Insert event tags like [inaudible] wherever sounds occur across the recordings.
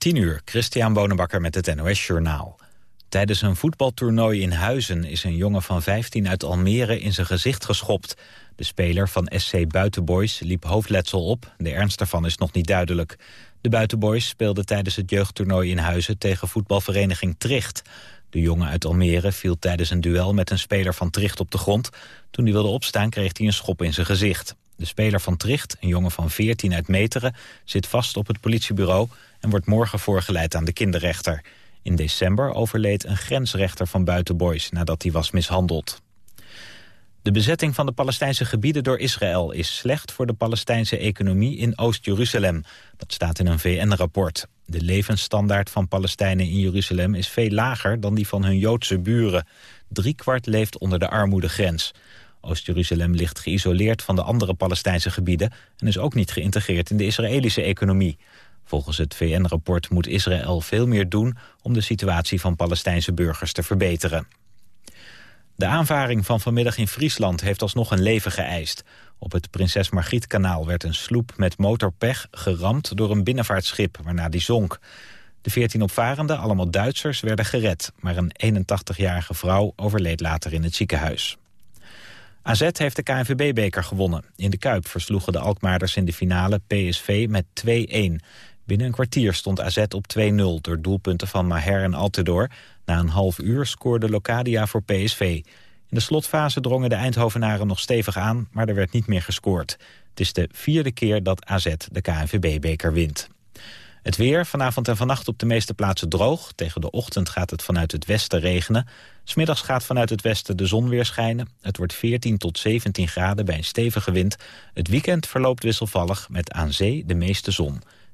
10 uur, Christian Bonenbakker met het NOS Journaal. Tijdens een voetbaltoernooi in Huizen is een jongen van 15 uit Almere in zijn gezicht geschopt. De speler van SC Buitenboys liep hoofdletsel op. De ernst daarvan is nog niet duidelijk. De Buitenboys speelden tijdens het jeugdtoernooi in Huizen tegen voetbalvereniging Tricht. De jongen uit Almere viel tijdens een duel met een speler van Tricht op de grond. Toen hij wilde opstaan kreeg hij een schop in zijn gezicht. De speler van Tricht, een jongen van 14 uit Meteren, zit vast op het politiebureau en wordt morgen voorgeleid aan de kinderrechter. In december overleed een grensrechter van Buitenboys nadat hij was mishandeld. De bezetting van de Palestijnse gebieden door Israël is slecht voor de Palestijnse economie in Oost-Jeruzalem. Dat staat in een VN-rapport. De levensstandaard van Palestijnen in Jeruzalem is veel lager dan die van hun Joodse buren. Driekwart leeft onder de armoedegrens. Oost-Jeruzalem ligt geïsoleerd van de andere Palestijnse gebieden... en is ook niet geïntegreerd in de Israëlische economie. Volgens het VN-rapport moet Israël veel meer doen... om de situatie van Palestijnse burgers te verbeteren. De aanvaring van vanmiddag in Friesland heeft alsnog een leven geëist. Op het Prinses Margrietkanaal werd een sloep met motorpech geramd door een binnenvaartschip, waarna die zonk. De 14 opvarenden, allemaal Duitsers, werden gered, maar een 81-jarige vrouw overleed later in het ziekenhuis. AZ heeft de KNVB-beker gewonnen. In de Kuip versloegen de Alkmaarders in de finale PSV met 2-1. Binnen een kwartier stond AZ op 2-0 door doelpunten van Maher en Altidor. Na een half uur scoorde Locadia voor PSV. In de slotfase drongen de Eindhovenaren nog stevig aan, maar er werd niet meer gescoord. Het is de vierde keer dat AZ de KNVB-beker wint. Het weer, vanavond en vannacht op de meeste plaatsen droog. Tegen de ochtend gaat het vanuit het westen regenen. Smiddags gaat vanuit het westen de zon weer schijnen. Het wordt 14 tot 17 graden bij een stevige wind. Het weekend verloopt wisselvallig met aan zee de meeste zon.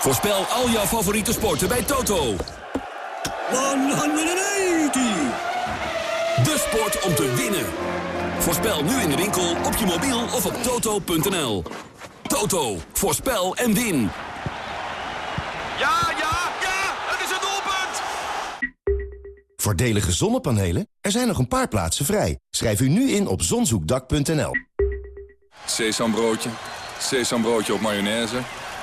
Voorspel al jouw favoriete sporten bij Toto. 180! De sport om te winnen. Voorspel nu in de winkel, op je mobiel of op toto.nl. Toto, voorspel en win. Ja, ja, ja, het is een doelpunt! Voordelige zonnepanelen? Er zijn nog een paar plaatsen vrij. Schrijf u nu in op zonzoekdak.nl. Sesambroodje, sesambroodje op mayonaise,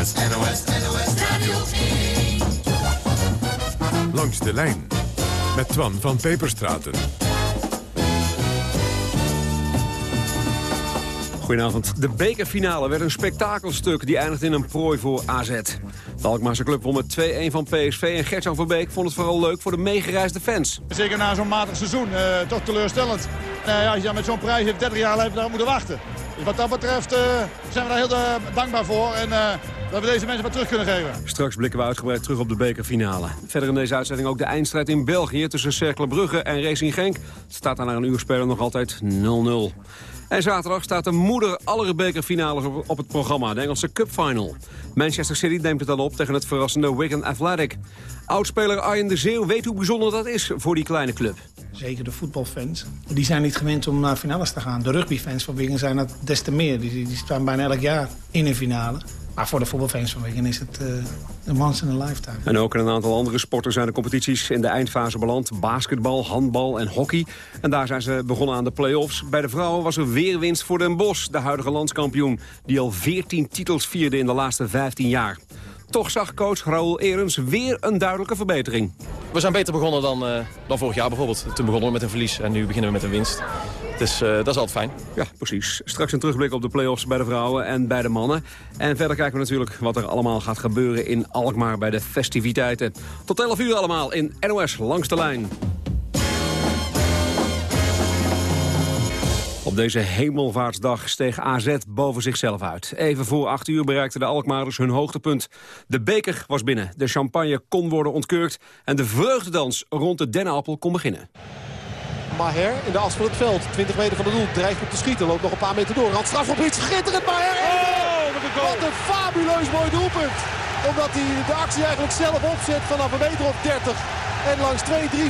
NOS, NOS, NOS Radio 1. Langs de lijn met Twan van Peperstraten. Goedenavond. De bekerfinale werd een spektakelstuk die eindigt in een prooi voor AZ. De Alkmaarse club won met 2-1 van PSV en Gertjan van Beek vond het vooral leuk voor de meegereisde fans. Zeker na zo'n matig seizoen, uh, toch teleurstellend. Uh, ja, als je dan met zo'n prijs heeft 30 jaar leven daar moeten wachten. Dus wat dat betreft uh, zijn we daar heel dankbaar voor. En dat we deze mensen wat terug kunnen geven. Straks blikken we uitgebreid terug op de bekerfinale. Verder in deze uitzending ook de eindstrijd in België tussen Cercle Brugge en Racing Genk. Het staat daar na een uur spelen nog altijd 0-0. En zaterdag staat de moeder aller bekerfinales op, op het programma, de Engelse Cup Final. Manchester City neemt het dan op tegen het verrassende Wigan Athletic. Oudspeler Arjen de Zeeuw weet hoe bijzonder dat is voor die kleine club. Zeker de voetbalfans. Die zijn niet gewend om naar finales te gaan. De rugbyfans van Wigan zijn dat des te meer. Die, die staan bijna elk jaar in een finale. Maar voor de voetbalfans van Wigan is het uh, een once in a lifetime. En ook in een aantal andere sporten zijn de competities in de eindfase beland. Basketbal, handbal en hockey. En daar zijn ze begonnen aan de play-offs. Bij de vrouwen was er weer winst voor Den Bosch, de huidige landskampioen. Die al 14 titels vierde in de laatste 15 jaar. Toch zag coach Raoul Erens weer een duidelijke verbetering. We zijn beter begonnen dan, uh, dan vorig jaar bijvoorbeeld. Toen begonnen we met een verlies en nu beginnen we met een winst. Dus dat is altijd fijn. Ja, precies. Straks een terugblik op de play-offs bij de vrouwen en bij de mannen. En verder kijken we natuurlijk wat er allemaal gaat gebeuren in Alkmaar bij de festiviteiten. Tot 11 uur allemaal in NOS Langs de Lijn. Op deze hemelvaartsdag steeg AZ boven zichzelf uit. Even voor 8 uur bereikten de Alkmaarders hun hoogtepunt. De beker was binnen, de champagne kon worden ontkurkt... en de vreugdedans rond de dennenappel kon beginnen. Maher in de as van het veld. 20 meter van het doel. Dreigt op te schieten. Loopt nog een paar meter door. Randstraf op iets. Schitterend Maher. Oh, wat een fabuleus mooi doelpunt. Omdat hij de actie eigenlijk zelf opzet vanaf een meter of 30. En langs 2-3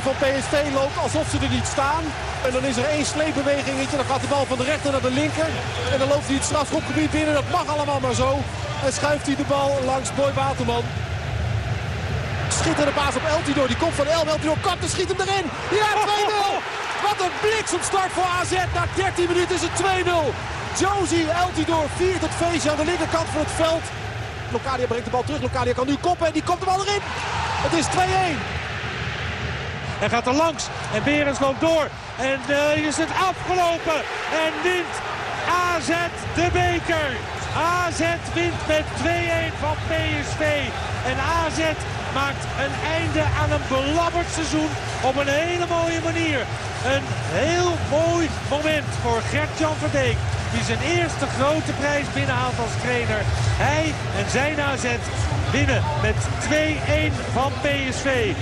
van PSV loopt alsof ze er niet staan. En dan is er één sleepbewegingetje. Dan gaat de bal van de rechter naar de linker. En dan loopt hij het strafschopgebied binnen. Dat mag allemaal maar zo. En schuift hij de bal langs Boy Waterman. Schitterende paas op Eltidoor. Die komt van El. Eltidoor kapt en schiet hem erin. Ja, [laughs] 2-0. Wat een bliksemstart voor AZ. Na 13 minuten is het 2-0. Josie Eltidoor viert het feestje aan de linkerkant van het veld. Locadia brengt de bal terug. Locadia kan nu koppen en die komt de bal erin. Het is 2-1. Hij gaat er langs en Berens loopt door. En uh, is het afgelopen. En wint AZ de beker. AZ wint met 2-1 van PSV. En AZ maakt een einde aan een belabberd seizoen op een hele mooie manier. Een heel mooi moment voor Gert-Jan Verbeek. Die zijn eerste grote prijs binnenhaalt als trainer. Hij en zijn AZ winnen met 2-1 van PSV.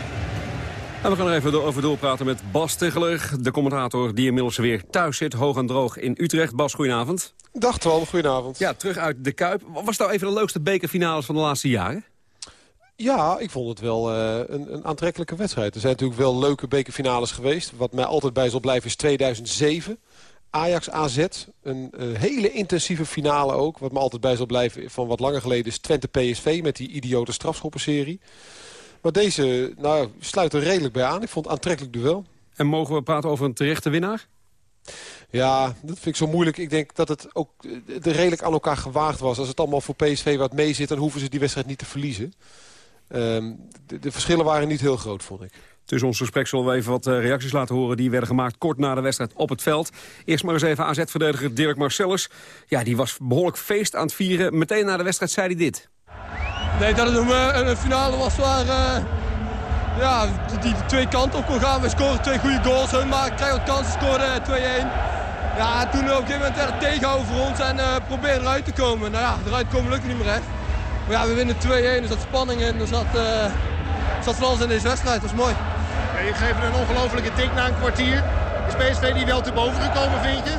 En we gaan er even over doorpraten met Bas Tegeler, de commentator die inmiddels weer thuis zit, hoog en droog in Utrecht. Bas, goedenavond. Dag Twan, goedenavond. Ja, terug uit de Kuip. Was nou even de leukste bekerfinales van de laatste jaren? Ja, ik vond het wel uh, een, een, aantrekkelijke wedstrijd. Er zijn natuurlijk wel leuke bekerfinales geweest. Wat mij altijd bij zal blijven is 2007. Ajax AZ, een uh, hele intensieve finale ook. Wat me altijd bij zal blijven van wat langer geleden is Twente PSV met die idiote strafschoppenserie. Maar deze nou, sluit er redelijk bij aan. Ik vond het aantrekkelijk duel. En mogen we praten over een terechte winnaar? Ja, dat vind ik zo moeilijk. Ik denk dat het ook eh, redelijk aan elkaar gewaagd was. Als het allemaal voor PSV wat mee zit, dan hoeven ze die wedstrijd niet te verliezen. Um, de, de, verschillen waren niet heel groot, vond ik. Tussen ons gesprek zullen we even wat uh, reacties laten horen... die werden gemaakt kort na de wedstrijd op het veld. Eerst maar eens even AZ-verdediger Dirk Marcellus. Ja, die was behoorlijk feest aan het vieren. Meteen na de wedstrijd zei hij dit. Nee, dat het een, een finale was waar uh, ja, die, twee kanten op kon gaan. We scoren twee goede goals. Hun maken, krijgen kansen, scoren 2-1. Ja, toen op een moment het tegenhouden ons en uh, proberen eruit te komen. Nou ja, eruit komen lukt niet meer echt. Maar ja, we winnen 2-1, er zat spanning in, er zat, uh, zat van alles in deze wedstrijd. Dat is mooi. Je geeft een ongelofelijke tik na een kwartier. Is PSV die wel te boven gekomen, vind je?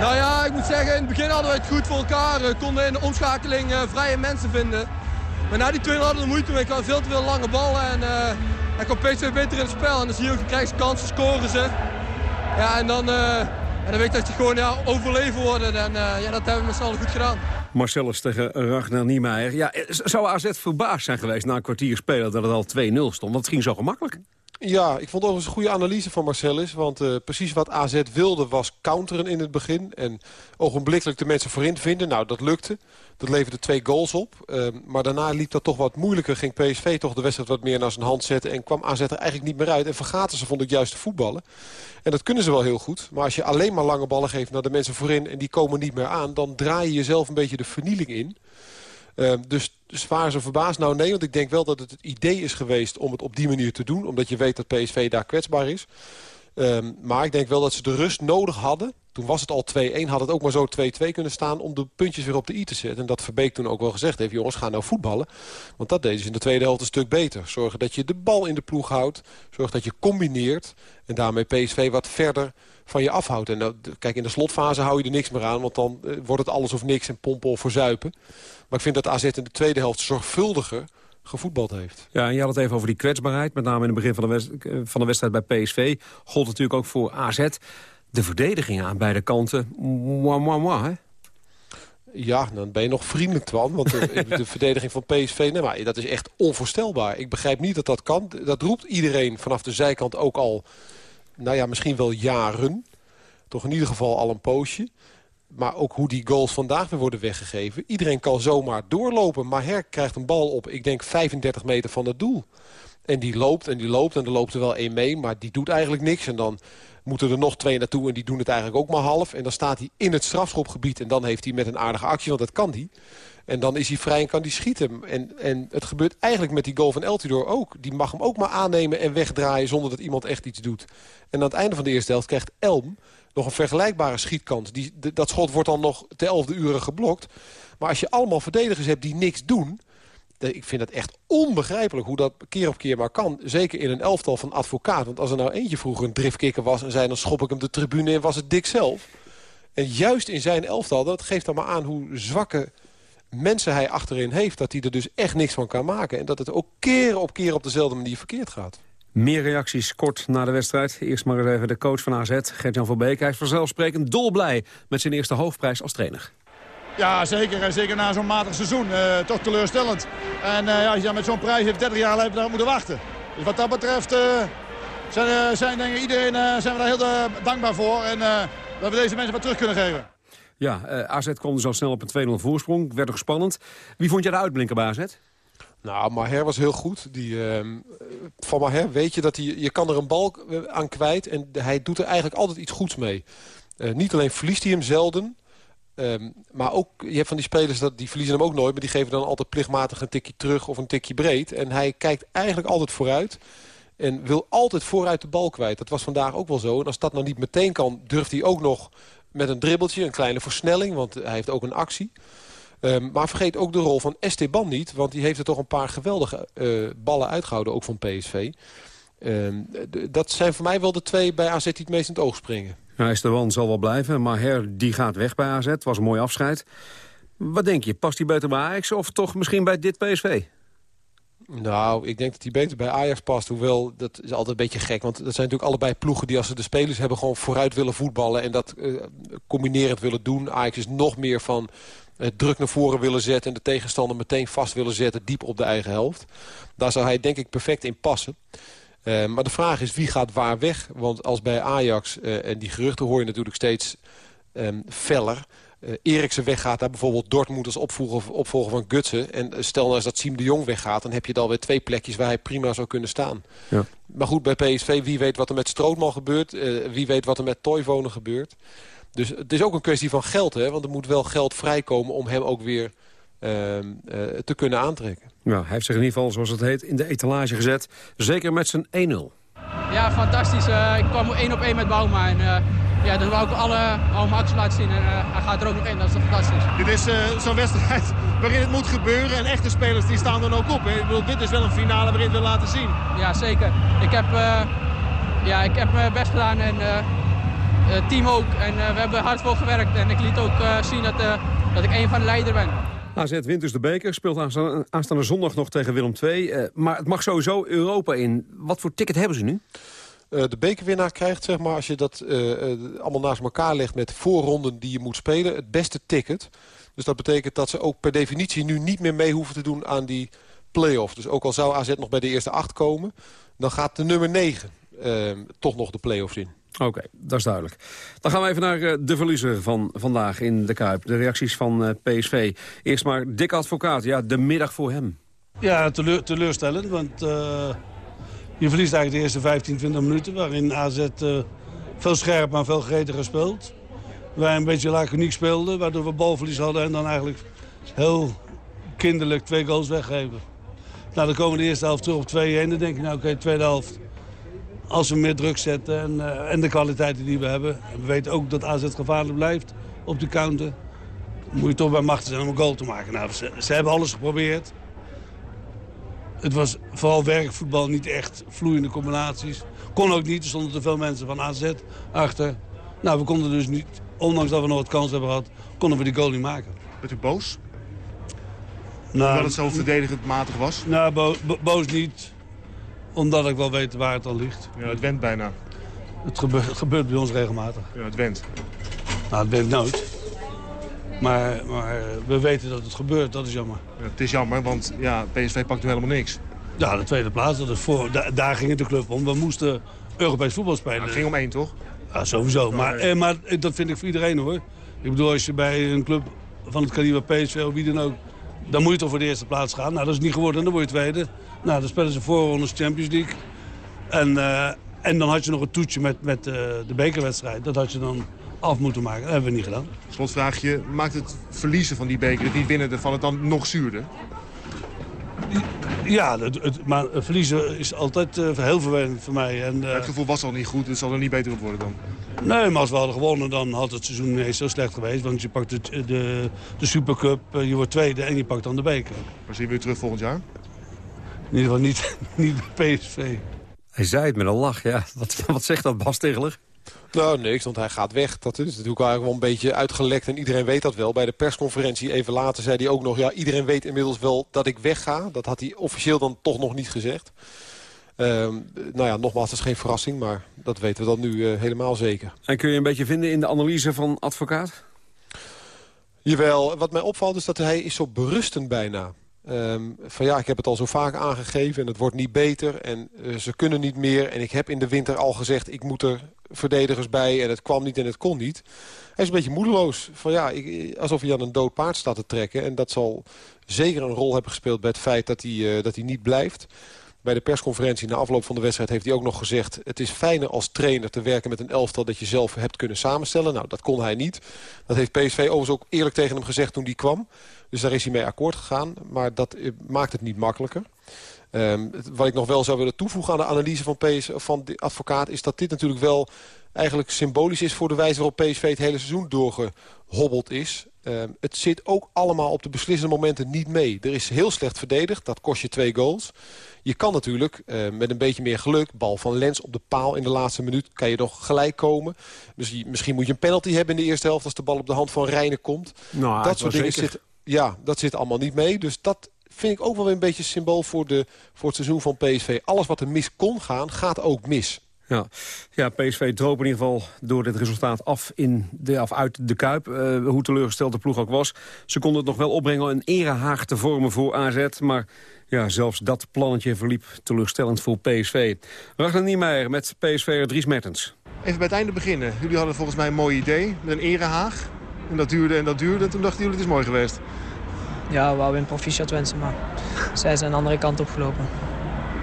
Nou ja, ik moet zeggen, in het begin hadden we het goed voor elkaar. We konden in de omschakeling uh, vrije mensen vinden. Maar na die twee hadden we moeite mee. Ik had veel te veel lange ballen en uh, dan komt PSV beter in het spel. En dan zie je ook, je krijgt kansen, scoren ze. Ja, en dan, en dan weet je dat je gewoon ja, overleven worden. En ja, dat hebben we met z'n allen goed gedaan. Marcellus tegen Ragnar Niemeyer. Ja, zou AZ verbaasd zijn geweest na een kwartier spelen dat het al 2-0 stond? Het ging zo gemakkelijk. Ja, ik vond eens een goede analyse van Marcellus. Want uh, precies wat AZ wilde was counteren in het begin. En ogenblikkelijk de mensen voorin vinden. Nou, dat lukte. Dat leverde twee goals op. Uh, maar daarna liep dat toch wat moeilijker. Ging PSV toch de wedstrijd wat meer naar zijn hand zetten. En kwam AZ er eigenlijk niet meer uit. En vergaten ze, vond ik, juist te voetballen. En dat kunnen ze wel heel goed. Maar als je alleen maar lange ballen geeft naar de mensen voorin... en die komen niet meer aan... dan draai je jezelf een beetje de vernieling in... Uh, dus, dus ze verbaasd? Nou nee, want ik denk wel dat het het idee is geweest om het op die manier te doen. Omdat je weet dat PSV daar kwetsbaar is. Um, maar ik denk wel dat ze de rust nodig hadden. Toen was het al 2-1, had het ook maar zo 2-2 kunnen staan... om de puntjes weer op de i te zetten. En dat Verbeek toen ook wel gezegd heeft... jongens, ga nou voetballen. Want dat deden ze in de tweede helft een stuk beter. Zorgen dat je de bal in de ploeg houdt. Zorg dat je combineert. En daarmee PSV wat verder van je afhoudt. En kijk, in de slotfase hou je er niks meer aan. Want dan uh, wordt het alles of niks en pompen of verzuipen. Maar ik vind dat AZ in de tweede helft zorgvuldiger gevoetbald heeft. Ja, en je had het even over die kwetsbaarheid. Met name in het begin van de, eh, van de wedstrijd bij PSV. Gold natuurlijk ook voor AZ. De verdediging aan beide kanten. Mwah, mwah, hè? Ja, dan ben je nog vriendelijk, Twan. Want de, [laughs] de verdediging van PSV, nee, maar dat is echt onvoorstelbaar. Ik begrijp niet dat dat kan. Dat roept iedereen vanaf de zijkant ook al, nou ja, misschien wel jaren. Toch in ieder geval al een poosje. Maar ook hoe die goals vandaag weer worden weggegeven. Iedereen kan zomaar doorlopen. Maher krijgt een bal op, ik denk 35 meter van het doel. En die loopt en die loopt en er loopt er wel één mee. Maar die doet eigenlijk niks. En dan moeten er nog twee naartoe en die doen het eigenlijk ook maar half. En dan staat hij in het strafschopgebied en dan heeft hij met een aardige actie, want dat kan hij. En dan is hij vrij en kan hij schieten. En, en het gebeurt eigenlijk met die goal van Eltidoor ook. Die mag hem ook maar aannemen en wegdraaien zonder dat iemand echt iets doet. En aan het einde van de eerste helft krijgt Elm nog een vergelijkbare schietkant. Die, dat schot wordt dan nog te elfde uren geblokt. Maar als je allemaal verdedigers hebt die niks doen... Ik vind het echt onbegrijpelijk hoe dat keer op keer maar kan. Zeker in een elftal van advocaat. Want als er nou eentje vroeger een driftkikker was... en zei dan schop ik hem de tribune in, was het dik zelf. En juist in zijn elftal, dat geeft dan maar aan hoe zwakke mensen hij achterin heeft... dat hij er dus echt niks van kan maken. En dat het ook keer op keer op dezelfde manier verkeerd gaat. Meer reacties kort na de wedstrijd. Eerst maar eens even de coach van AZ, Gert-Jan van Beek. Hij is vanzelfsprekend dolblij met zijn eerste hoofdprijs als trainer. Ja, zeker. En zeker na zo'n matig seizoen. Uh, toch teleurstellend. En uh, ja, als je dan met zo'n prijs heeft 30 jaar daar moeten wachten. Dus wat dat betreft uh, zijn, zijn denk ik, iedereen zijn we daar heel dankbaar voor. En dat we deze mensen wat terug kunnen geven. Ja, AZ kwam zo snel op een 2-0 voorsprong. Werd nog spannend. Wie vond jij de uitblinker bij AZ? Nou, Maher was heel goed. Die, uh, van Maher weet je dat hij, je kan er een bal aan kwijt. En hij doet er eigenlijk altijd iets goeds mee. Uh, niet alleen verliest hij hem zelden. Um, maar ook, je hebt van die spelers, dat, die verliezen hem ook nooit... maar die geven dan altijd plichtmatig een tikje terug of een tikje breed. En hij kijkt eigenlijk altijd vooruit. En wil altijd vooruit de bal kwijt. Dat was vandaag ook wel zo. En als dat nou niet meteen kan, durft hij ook nog met een dribbeltje... een kleine versnelling, want hij heeft ook een actie... Um, maar vergeet ook de rol van Esteban niet. Want die heeft er toch een paar geweldige uh, ballen uitgehouden. Ook van PSV. Um, dat zijn voor mij wel de twee bij AZ die het meest in het oog springen. Ja, Esteban zal wel blijven. Maar Her die gaat weg bij AZ. Was een mooi afscheid. Wat denk je? Past hij beter bij Ajax of toch misschien bij dit PSV? Nou, ik denk dat hij beter bij Ajax past. Hoewel, dat is altijd een beetje gek. Want dat zijn natuurlijk allebei ploegen die als ze de spelers hebben... gewoon vooruit willen voetballen en dat uh, combinerend willen doen. Ajax is nog meer van het druk naar voren willen zetten... en de tegenstander meteen vast willen zetten, diep op de eigen helft. Daar zou hij denk ik perfect in passen. Uh, maar de vraag is wie gaat waar weg. Want als bij Ajax, en die geruchten hoor je natuurlijk steeds um, feller... Uh, Eriksen weggaat, daar bijvoorbeeld Dortmund als opvolger, opvolger van Gutsen. En stel nou eens dat Siem de Jong weggaat... dan heb je dan weer twee plekjes waar hij prima zou kunnen staan. Ja. Maar goed, bij PSV, wie weet wat er met Strootman gebeurt... Uh, wie weet wat er met Toivonen gebeurt... Dus het is ook een kwestie van geld, hè? want er moet wel geld vrijkomen om hem ook weer uh, uh, te kunnen aantrekken. Nou, hij heeft zich in ieder geval, zoals het heet, in de etalage gezet. Zeker met zijn 1-0. Ja, fantastisch. Uh, ik kwam één op één met Bouma. En uh, ja, wou ik alle, acties laten zien. En uh, hij gaat er ook nog in. Dat is fantastisch. Dit is zo'n wedstrijd [laughs] waarin het moet gebeuren. En echte spelers die staan dan ook op. Hè? Ik bedoel, dit is wel een finale waarin het wil laten zien. Ja, zeker. Ik heb, ja, ik heb mijn best gedaan. En uh, team ook. En we hebben hard voor gewerkt. En ik liet ook zien dat, dat ik een van de leiders ben. AZ wint dus de beker, speelt aanstaande, zondag nog tegen Willem II. maar het mag sowieso Europa in. Wat voor ticket hebben ze nu? de bekerwinnaar krijgt, zeg maar, als je dat allemaal naast elkaar legt... met voorronden die je moet spelen, het beste ticket. Dus dat betekent dat ze ook per definitie nu niet meer mee hoeven te doen aan die play-off. Dus ook al zou AZ nog bij de eerste acht komen... dan gaat de nummer 9 toch nog de play-offs in. Oké, dat is duidelijk. Dan gaan we even naar de verliezer van vandaag in de Kuip. De reacties van PSV. Eerst maar Dick Advocaat. Ja, de middag voor hem. Ja, teleur, teleurstellend. Want uh, je verliest eigenlijk de eerste 15, 20 minuten... waarin AZ veel scherper en veel gretiger speelt. Wij een beetje laconiek speelden, waardoor we balverlies hadden... en dan eigenlijk heel kinderlijk twee goals weggeven. Nou, dan komen de eerste helft terug op 2-1. Dan denk je, nou oké, tweede helft als we meer druk zetten en, uh, en de kwaliteiten die we hebben. En we weten ook dat AZ gevaarlijk blijft op de counter. Moet je toch bij machten zijn om een goal te maken. Nou, ze, ze, hebben alles geprobeerd. Het was vooral werkvoetbal, niet echt vloeiende combinaties. Kon ook niet, er stonden te veel mensen van AZ achter. Nou, we konden dus niet, ondanks dat we nog wat kans hebben gehad, konden we die goal niet maken. Bent u boos? Nou, Omdat het zo verdedigend matig was? Nou, bo bo boos niet omdat ik wel weet waar het al ligt. Ja, het went bijna. Het gebeurt, het gebeurt bij ons regelmatig. Ja, het went. Nou, het went nooit. Maar, maar we weten dat het gebeurt, dat is jammer. Ja, het is jammer, want ja, PSV pakt nu helemaal niks. Ja, de tweede plaats, dat is voor, daar ging het de club om. We moesten Europees voetbal spelen. het ging om één, toch? Ja, sowieso. Maar, eh, maar dat vind ik voor iedereen, hoor. Ik bedoel, als je bij een club van het kaliber PSV of wie dan ook... dan moet je toch voor de eerste plaats gaan. Nou, dat is niet geworden, dan word je tweede. Nou, dan spelen ze voorrondes Champions League. En, uh, En dan had je nog een toetje met, met uh, de bekerwedstrijd. Dat had je dan af moeten maken. Dat hebben we niet gedaan. Slotvraagje, maakt het verliezen van die beker, het niet winnen ervan, het dan nog zuurder? Ja, het, het, maar verliezen is altijd uh, heel vervelend voor mij. En, uh, het gevoel was al niet goed, dus het zal er niet beter op worden dan? Nee, maar als we hadden gewonnen, dan had het seizoen niet zo slecht geweest. Want je pakt het, de, de Supercup, je wordt tweede en je pakt dan de beker. Maar zie je weer terug volgend jaar? In ieder geval niet, [laughs] niet bij PSV. Hij zei het met een lach, ja. Wat, wat zegt dat, Bas Tegeler? Nou, niks, want hij gaat weg. Dat is natuurlijk eigenlijk wel een beetje uitgelekt en iedereen weet dat wel. Bij de persconferentie even later zei hij ook nog... ja, iedereen weet inmiddels wel dat ik wegga. Dat had hij officieel dan toch nog niet gezegd. Um, nou ja, nogmaals, dat is geen verrassing, maar dat weten we dan nu uh, helemaal zeker. En kun je een beetje vinden in de analyse van advocaat? Jawel, wat mij opvalt is dat hij is zo berustend bijna. Um, van ja, ik heb het al zo vaak aangegeven en het wordt niet beter en uh, ze kunnen niet meer. En ik heb in de winter al gezegd, ik moet er verdedigers bij en het kwam niet en het kon niet. Hij is een beetje moedeloos. Van ja, ik, alsof hij aan een dood paard staat te trekken. En dat zal zeker een rol hebben gespeeld bij het feit dat hij, uh, dat hij niet blijft. Bij de persconferentie na afloop van de wedstrijd heeft hij ook nog gezegd... het is fijner als trainer te werken met een elftal dat je zelf hebt kunnen samenstellen. Nou, dat kon hij niet. Dat heeft PSV overigens ook eerlijk tegen hem gezegd toen die kwam. Dus daar is hij mee akkoord gegaan. Maar dat eh, maakt het niet makkelijker. Um, wat ik nog wel zou willen toevoegen aan de analyse van, PS, van de advocaat... is dat dit natuurlijk wel eigenlijk symbolisch is voor de wijze waarop PSV het hele seizoen doorgehobbeld is. Um, het zit ook allemaal op de beslissende momenten niet mee. Er is heel slecht verdedigd, dat kost je twee goals. Je kan natuurlijk uh, met een beetje meer geluk... bal van Lens op de paal in de laatste minuut... kan je nog gelijk komen. Dus je, misschien moet je een penalty hebben in de eerste helft... als de bal op de hand van Rijnen komt. Nou, dat soort dingen zit, ja, dat zit allemaal niet mee. Dus dat vind ik ook wel weer een beetje symbool voor, de, voor het seizoen van PSV. Alles wat er mis kon gaan, gaat ook mis. Ja, ja PSV droop in ieder geval door dit resultaat af, in de, af uit de Kuip. Uh, hoe teleurgesteld de ploeg ook was. Ze konden het nog wel opbrengen een erehaag te vormen voor AZ. Maar ja, zelfs dat plannetje verliep teleurstellend voor PSV. Ragnar Niemeyer met PSV Dries Mertens. Even bij het einde beginnen. Jullie hadden volgens mij een mooi idee met een erehaag. En dat duurde en dat duurde. En toen dachten jullie het is mooi geweest. Ja, we wouden een proficiat wensen, maar zij zijn de andere kant opgelopen.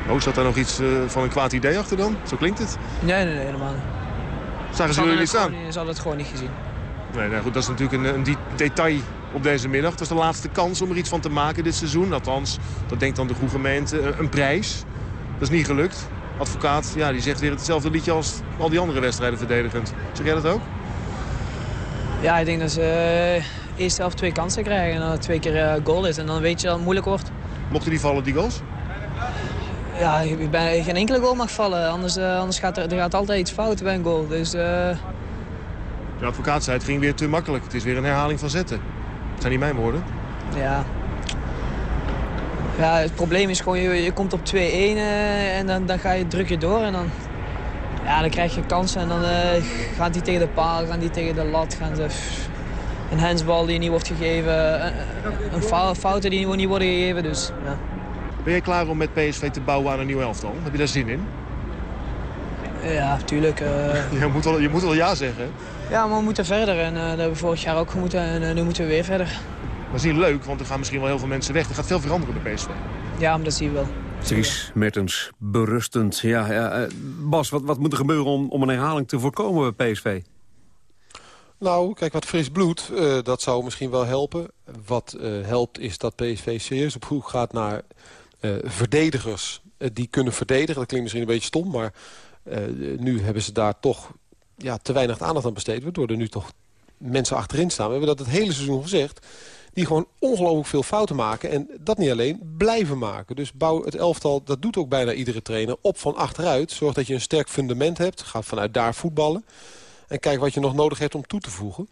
Oh, zat daar nog iets uh, van een kwaad idee achter dan? Zo klinkt het? Nee, nee, nee helemaal niet. Zagen ze jullie niet staan? Ze hadden het gewoon niet gezien. Nee, nee goed, dat is natuurlijk een, een detail op deze middag. Het was de laatste kans om er iets van te maken dit seizoen. Althans, dat denkt dan de goede gemeente. Een, een prijs. Dat is niet gelukt. Advocaat, ja, die zegt weer hetzelfde liedje als al die andere wedstrijden verdedigend. Zeg jij dat ook? Ja, ik denk dat ze uh, eerst helft twee kansen krijgen en dan twee keer uh, goal is. En dan weet je dat het moeilijk wordt. Mochten die vallen, die goals? Ja, bij geen enkele goal mag vallen. Anders, uh, anders gaat er, er gaat altijd iets fout bij een goal. Dus, De advocaat zei het ging weer te makkelijk. Het is weer een herhaling van zetten. Dat zijn niet mijn woorden. Ja. Ja, het probleem is gewoon, je, je komt op 2-1 en dan, dan ga je, druk je door. En dan, ja, dan krijg je kansen en dan uh, gaan die tegen de paal, gaan die tegen de lat. Gaan ze, een handsbal die niet wordt gegeven, een fout, fouten die niet worden gegeven. Dus, ja. Ben jij klaar om met PSV te bouwen aan een nieuw elftal? Heb je daar zin in? Ja, tuurlijk. Uh... [laughs] je, moet wel, je moet wel ja zeggen. Ja, maar we moeten verder en uh, dat hebben we vorig jaar ook moeten en nu moeten we weer verder. Dat is niet leuk, want er gaan misschien wel heel veel mensen weg. Er gaat veel veranderen bij PSV. Ja, maar dat zie je wel. Dries Mertens, berustend. Ja, ja, Bas, wat, wat moet er gebeuren om, om een herhaling te voorkomen bij PSV? Nou, kijk, wat fris bloed, uh, dat zou misschien wel helpen. Wat uh, helpt is dat PSV serieus op zoek gaat naar verdedigers die kunnen verdedigen. Dat klinkt misschien een beetje stom, maar nu hebben ze daar toch ja, te weinig aandacht aan besteed. Waardoor er nu toch mensen achterin staan. We hebben dat het hele seizoen gezegd die gewoon ongelooflijk veel fouten maken. En dat niet alleen, blijven maken. Dus bouw het elftal, dat doet ook bijna iedere trainer, op van achteruit. Zorg dat je een sterk fundament hebt. Ga vanuit daar voetballen. En kijk wat je nog nodig hebt om toe te voegen.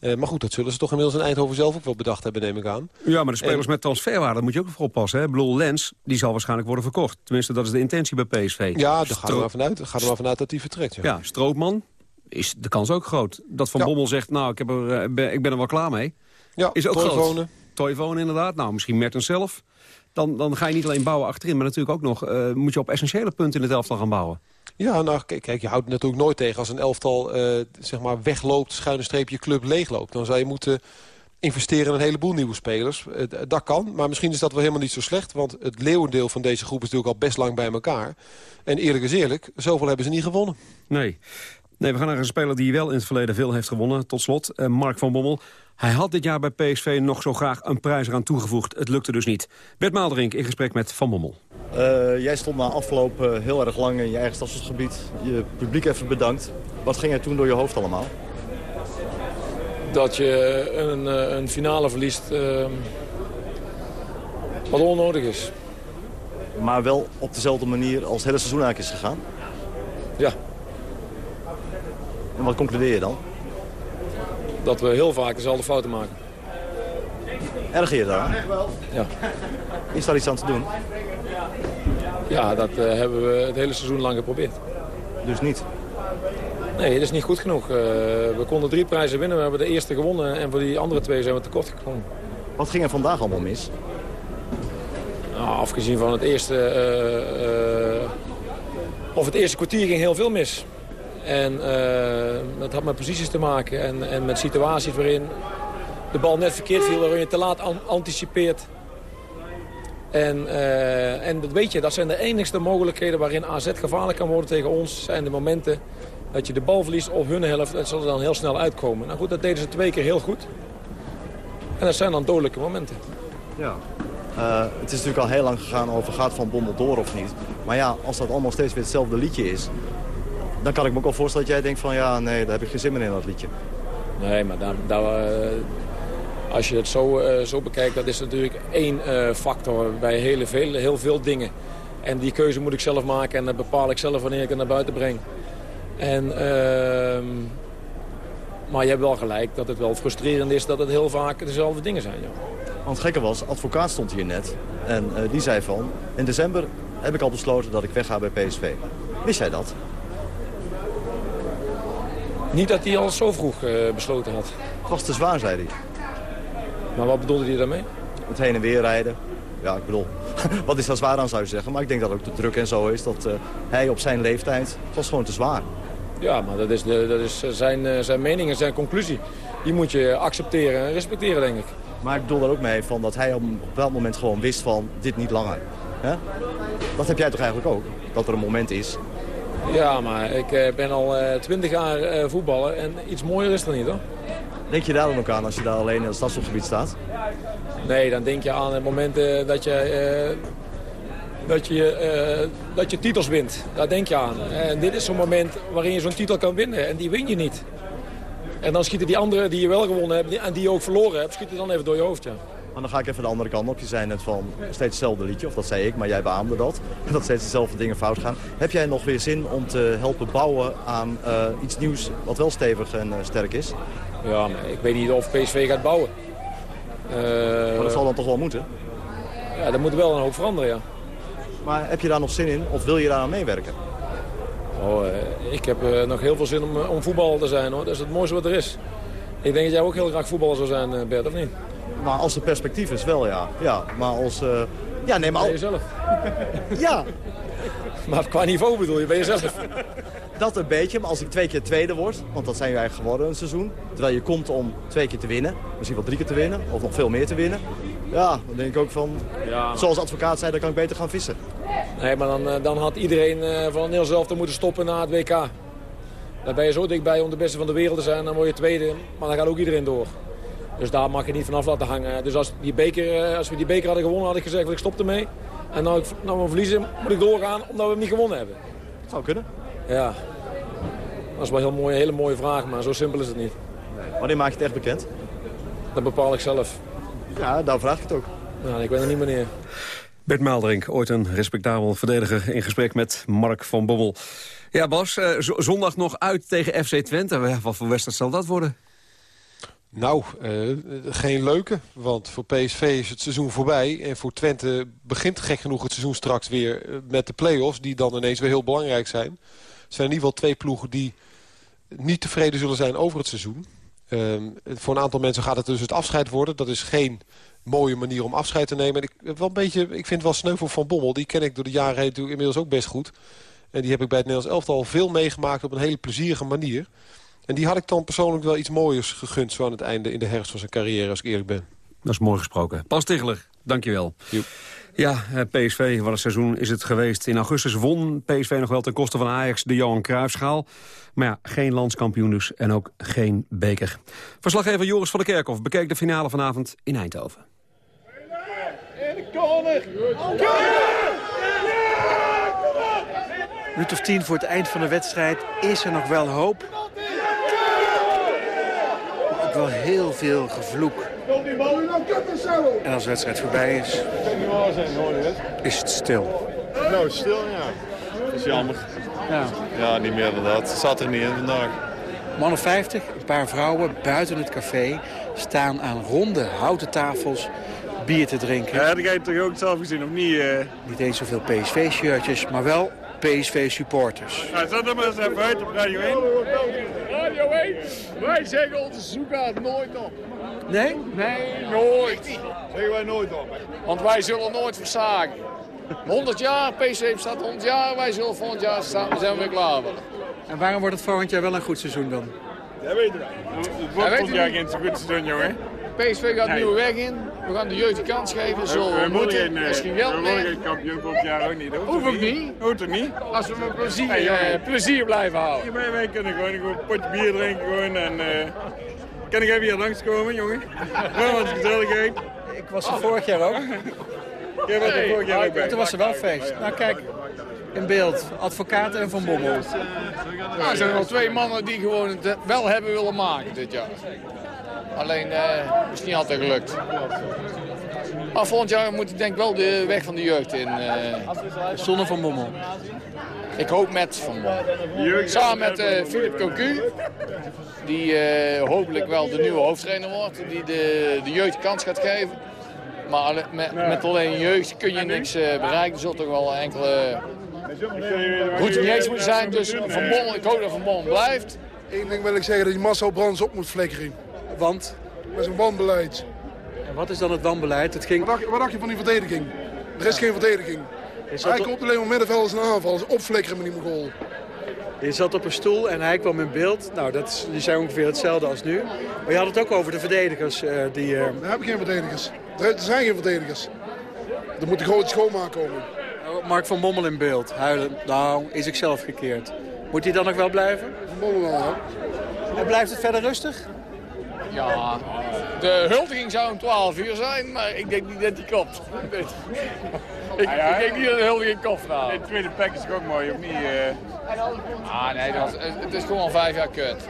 Uh, maar goed, dat zullen ze toch inmiddels in Eindhoven zelf ook wel bedacht hebben, neem ik aan. Ja, maar de spelers en... met transferwaarde, moet je ook voor oppassen. Hè? Ik bedoel, Lens, die zal waarscheinlijk worden verkocht. Tenminste, dat is de intentie bij PSV. Ja, daar gaat er maar vanuit, gaat er maar vanuit dat die vertrekt. Ja, ja Strootman, is de kans ook groot. Dat Van ja. Bommel zegt, nou, ik, heb er, ben, ik ben er wel klaar mee. Ja, is ook groot. Toivonen inderdaad. Nou, misschien Mertens zelf. Dan, dan ga je niet alleen bouwen achterin, maar natuurlijk ook nog... Uh, moet je op essentiële punten in het elftal gaan bouwen. Ja, nou, kijk, kijk, je houdt het natuurlijk nooit tegen als een elftal uh, zeg maar wegloopt, schuine streepje club leegloopt. Dan zou je moeten investeren in een heleboel nieuwe spelers. Eh, dat kan, maar misschien is dat wel helemaal niet zo slecht. Want het leeuwendeel van deze groep is natuurlijk al best lang bij elkaar. En eerlijk is eerlijk, zoveel hebben ze niet gewonnen. Nee. Nee, we gaan naar een speler die wel in het verleden veel heeft gewonnen. Tot slot, eh, Mark van Bommel. Hij had dit jaar bij PSV nog zo graag een prijs eraan toegevoegd. Het lukte dus niet. Bert Maalderink in gesprek met Van Bommel. Uh, jij stond na afloop uh, heel erg lang in je eigen stadsgebied. Je publiek even bedankt. Wat ging er toen door je hoofd allemaal? Dat je een, een finale verliest ehm, wat onnodig is. Maar wel op dezelfde manier als het hele seizoen eigenlijk is gegaan? Ja. En wat concludeer je dan? Dat we heel vaak dezelfde fouten maken. Erger je daar? Ja. Is daar iets aan te doen? Ja, dat uh, hebben we het hele seizoen lang geprobeerd. Dus niet? Nee, dat is niet goed genoeg. Uh, we konden drie prijzen winnen, we hebben de eerste gewonnen... en voor die andere twee zijn we tekort gekomen. Wat ging er vandaag allemaal mis? Nou, afgezien van het eerste... Uh, of het eerste kwartier ging heel veel mis. En dat had met posities te maken en, en met situaties waarin de bal net verkeerd viel... waarin je te laat an anticipeert en, uh, en dat weet je, dat zijn de enigste mogelijkheden waarin AZ gevaarlijk kan worden tegen ons. Zijn de momenten dat je de bal verliest op hun helft. Dat zal er dan heel snel uitkomen. Nou goed, dat deden ze twee keer heel goed. En dat zijn dan dodelijke momenten. Ja. Uh, het is natuurlijk al heel lang gegaan over gaat Van Bommel door of niet. Maar ja, als dat allemaal steeds weer hetzelfde liedje is... dan kan ik me ook wel voorstellen dat jij denkt van... ja, nee, daar heb ik geen zin meer in, dat liedje. Nee, maar daar, daar, uh, als je het zo, uh, zo bekijkt, dat is natuurlijk één uh, factor bij hele veel, heel veel dingen. En die keuze moet ik zelf maken en dan bepaal ik zelf wanneer ik het naar buiten breng. En, uh, maar je hebt wel gelijk dat het wel frustrerend is dat het heel vaak dezelfde dingen zijn. Ja. Want het gekke was, advocaat stond hier net en uh, die zei van... in december heb ik al besloten dat ik wegga bij PSV. Wist jij dat? Niet dat hij al zo vroeg besloten had. Het was te zwaar, zei hij. Maar wat bedoelde hij daarmee? Het heen en weer rijden. Ja, ik bedoel, [laughs] wat is daar zwaar aan zou je zeggen. Maar ik denk dat ook de druk en zo is. Dat uh, hij op zijn leeftijd, het was gewoon te zwaar. Ja, maar dat is, de, dat is zijn, zijn mening en zijn conclusie. Die moet je accepteren en respecteren, denk ik. Maar ik bedoel daar ook mee van dat hij op bepaald moment gewoon wist van dit niet langer. Dat heb jij toch eigenlijk ook? Dat er een moment is. Ja, maar ik ben al twintig jaar voetballen en iets mooier is er niet hoor. Denk je daar dan ook aan als je daar alleen in het stadsgebied staat? Nee, dan denk je aan het moment dat, je, dat, je, dat je titels wint. Daar denk je aan. En dit is zo'n moment waarin je zo'n titel kan winnen. En die win je niet. En dan schieten die anderen die je wel gewonnen hebt en die je ook verloren hebt... schieten dan even door je hoofd, ja. Maar dan ga ik even de andere kant op. Je zei net van steeds hetzelfde liedje, of dat zei ik, maar jij beaamde dat. [laughs] Dat steeds dezelfde dingen fout gaan. Heb jij nog weer zin om te helpen bouwen aan iets nieuws wat wel stevig en sterk is? Ja, maar ik weet niet of PSV gaat bouwen. Uh, maar dat zal dan toch wel moeten? Ja, dat moet wel een hoop veranderen, ja. Maar heb je daar nog zin in of wil je daar aan meewerken? Oh, ik heb nog heel veel zin om, om voetballer te zijn, hoor. Dat is het mooiste wat er is. Ik denk dat jij ook heel graag voetballer zou zijn, Bert, of niet? Maar als er perspectief is, wel, ja. Ja, maar als... Ja, nee, maar... Ben je zelf? [laughs] ja. Maar qua niveau bedoel je, ben je zelf? Dat een beetje, maar als ik twee keer tweede word, want dat zijn eigenlijk geworden een seizoen. Terwijl je komt om twee keer te winnen, misschien wel drie keer te winnen, of nog veel meer te winnen. Ja, dan denk ik ook van, ja. zoals advocaat zei, dan kan ik beter gaan vissen. Nee, maar dan, dan had iedereen van heel zelf moeten stoppen na het WK. Dan ben je zo dichtbij om de beste van de wereld te zijn, dan word je tweede, maar dan gaat ook iedereen door. Dus daar mag je niet vanaf laten hangen. Dus als, die beker, als we die beker hadden gewonnen, had ik gezegd, ik stop ermee. En nou, nou we verliezen, moet ik doorgaan omdat we hem niet gewonnen hebben. Dat zou kunnen. Ja. Dat is wel een heel mooie, hele mooie vraag, maar zo simpel is het niet. Wanneer maak je het echt bekend? Dat bepaal ik zelf. Ja, daar vraag ik het ook. Ja, ik weet het niet wanneer. Bert Maalderink, ooit een respectabel verdediger... in gesprek met Mark van Bommel. Ja, Bas, eh, zondag nog uit tegen FC Twente. Wat voor wedstrijd zal dat worden? Nou, uh, geen leuke. Want voor PSV is het seizoen voorbij. En voor Twente begint gek genoeg het seizoen straks weer met de play-offs. Die dan ineens weer heel belangrijk zijn. Het zijn in ieder geval twee ploegen die niet tevreden zullen zijn over het seizoen. Um, voor een aantal mensen gaat het dus het afscheid worden. Dat is geen mooie manier om afscheid te nemen. En ik, wel een beetje, ik vind wel sneuvel van Bommel. Die ken ik door de jaren heen inmiddels ook best goed. En die heb ik bij het Nederlands elftal veel meegemaakt op een hele plezierige manier. En die had ik dan persoonlijk wel iets mooiers gegund... zo aan het einde in de herfst van zijn carrière, als ik eerlijk ben. Dat is mooi gesproken. Pas Ticheler, dankjewel. Joep. Ja, eh, PSV, wat een seizoen is het geweest. In augustus won PSV nog wel ten koste van Ajax de Johan Cruijffschaal. Maar ja, geen landskampioen dus en ook geen beker. Verslaggever Joris van der Kerkhof bekeek de finale vanavond in Eindhoven. In de corner! Minuut of tien voor het eind van de wedstrijd is er nog wel hoop. Wel heel veel gevloek. En als de wedstrijd voorbij is, is het stil. Nou, stil, ja. Dat is jammer. Ja. Ja, niet meer dan dat. Het zat er niet in vandaag. Man of 50, een paar vrouwen buiten het café... staan aan ronde houten tafels bier te drinken. Ja, dat heb je toch ook zelf gezien, of niet? Uh... Niet eens zoveel PSV-shirtjes, maar wel PSV-supporters. Ja, zet er maar eens even uit op Radio 1. Radio 1, wij zeggen onze zoekhaat nooit op. Nee? Nee, nooit. Zeggen wij nooit op. Want wij zullen nooit versagen. 100 jaar, PSV bestaat 100 jaar, wij zullen volgend jaar staan, we zijn weer klaar voor. En waarom wordt het volgend jaar wel een goed seizoen dan? Dat weten wij. Het wordt volgend jaar geen zo goed seizoen, jongen. PSV gaat nieuwe weg in. We gaan de jeugd de kans geven. Zo we, we moeten. Geen, is geen geld we meer. geen kampioen volgend jaar ook niet. Hoeft ook niet. Hoeft ook niet. Als we met plezier, hey, uh, plezier blijven houden. Wij, wij kunnen gewoon, gewoon een potje bier drinken gewoon en... Uh, kan ik even hier langskomen, jongen? [laughs] Gewoon wat gezelligheid. Ik was er vorig jaar ook. Jij was er vorig jaar ook bij. Toen was er wel feest. Nou kijk, in beeld. Advocaat en Van Bommel. Nou, er zijn wel twee mannen die gewoon het wel hebben willen maken dit jaar. Alleen uh, is niet altijd gelukt. Maar volgend jaar moet ik denk wel de weg van de jeugd in. Uh, Zonder Van Bommel. Ik hoop met Van Bommel. Samen met uh, Philip Cocu. Die uh, hopelijk wel de nieuwe hoofdtrainer wordt. Die de, de jeugd de kans gaat geven. Maar met, met alleen jeugd kun je niks bereiken. Er zullen toch wel enkele routiniers moeten zijn. Dus Van Bommel, ik hoop dat Van Bommel blijft. Eén ding wil ik zeggen, dat je Marcel Brands op moet flikkeren. Want? Met zijn wanbeleid. En wat is dan het wanbeleid? Het ging... wat, dacht, wat dacht je van die verdediging? Er is geen verdediging. Hij komt alleen maar middenvelders en aanvallers. Opflikkeren met die Mongool. Je zat op een stoel en hij kwam in beeld. Nou, dat is, die zijn ongeveer hetzelfde als nu. Maar je had het ook over de verdedigers. Uh, die, uh... We hebben geen verdedigers. Er zijn geen verdedigers. Er moet een grote schoonmaak komen. Mark van Bommel in beeld. Huilen. Nou, is ik zelf gekeerd. Moet hij dan nog wel blijven? Van Bommel wel, ja. En blijft het verder rustig? Ja, de huldiging zou om 12 uur zijn, maar ik denk niet dat die komt. ik, ik, denk niet dat de huldiging komt nou. Het tweede pack is ook mooi, of niet? Uh... Ah nee, dat was, het is gewoon vijf jaar kut.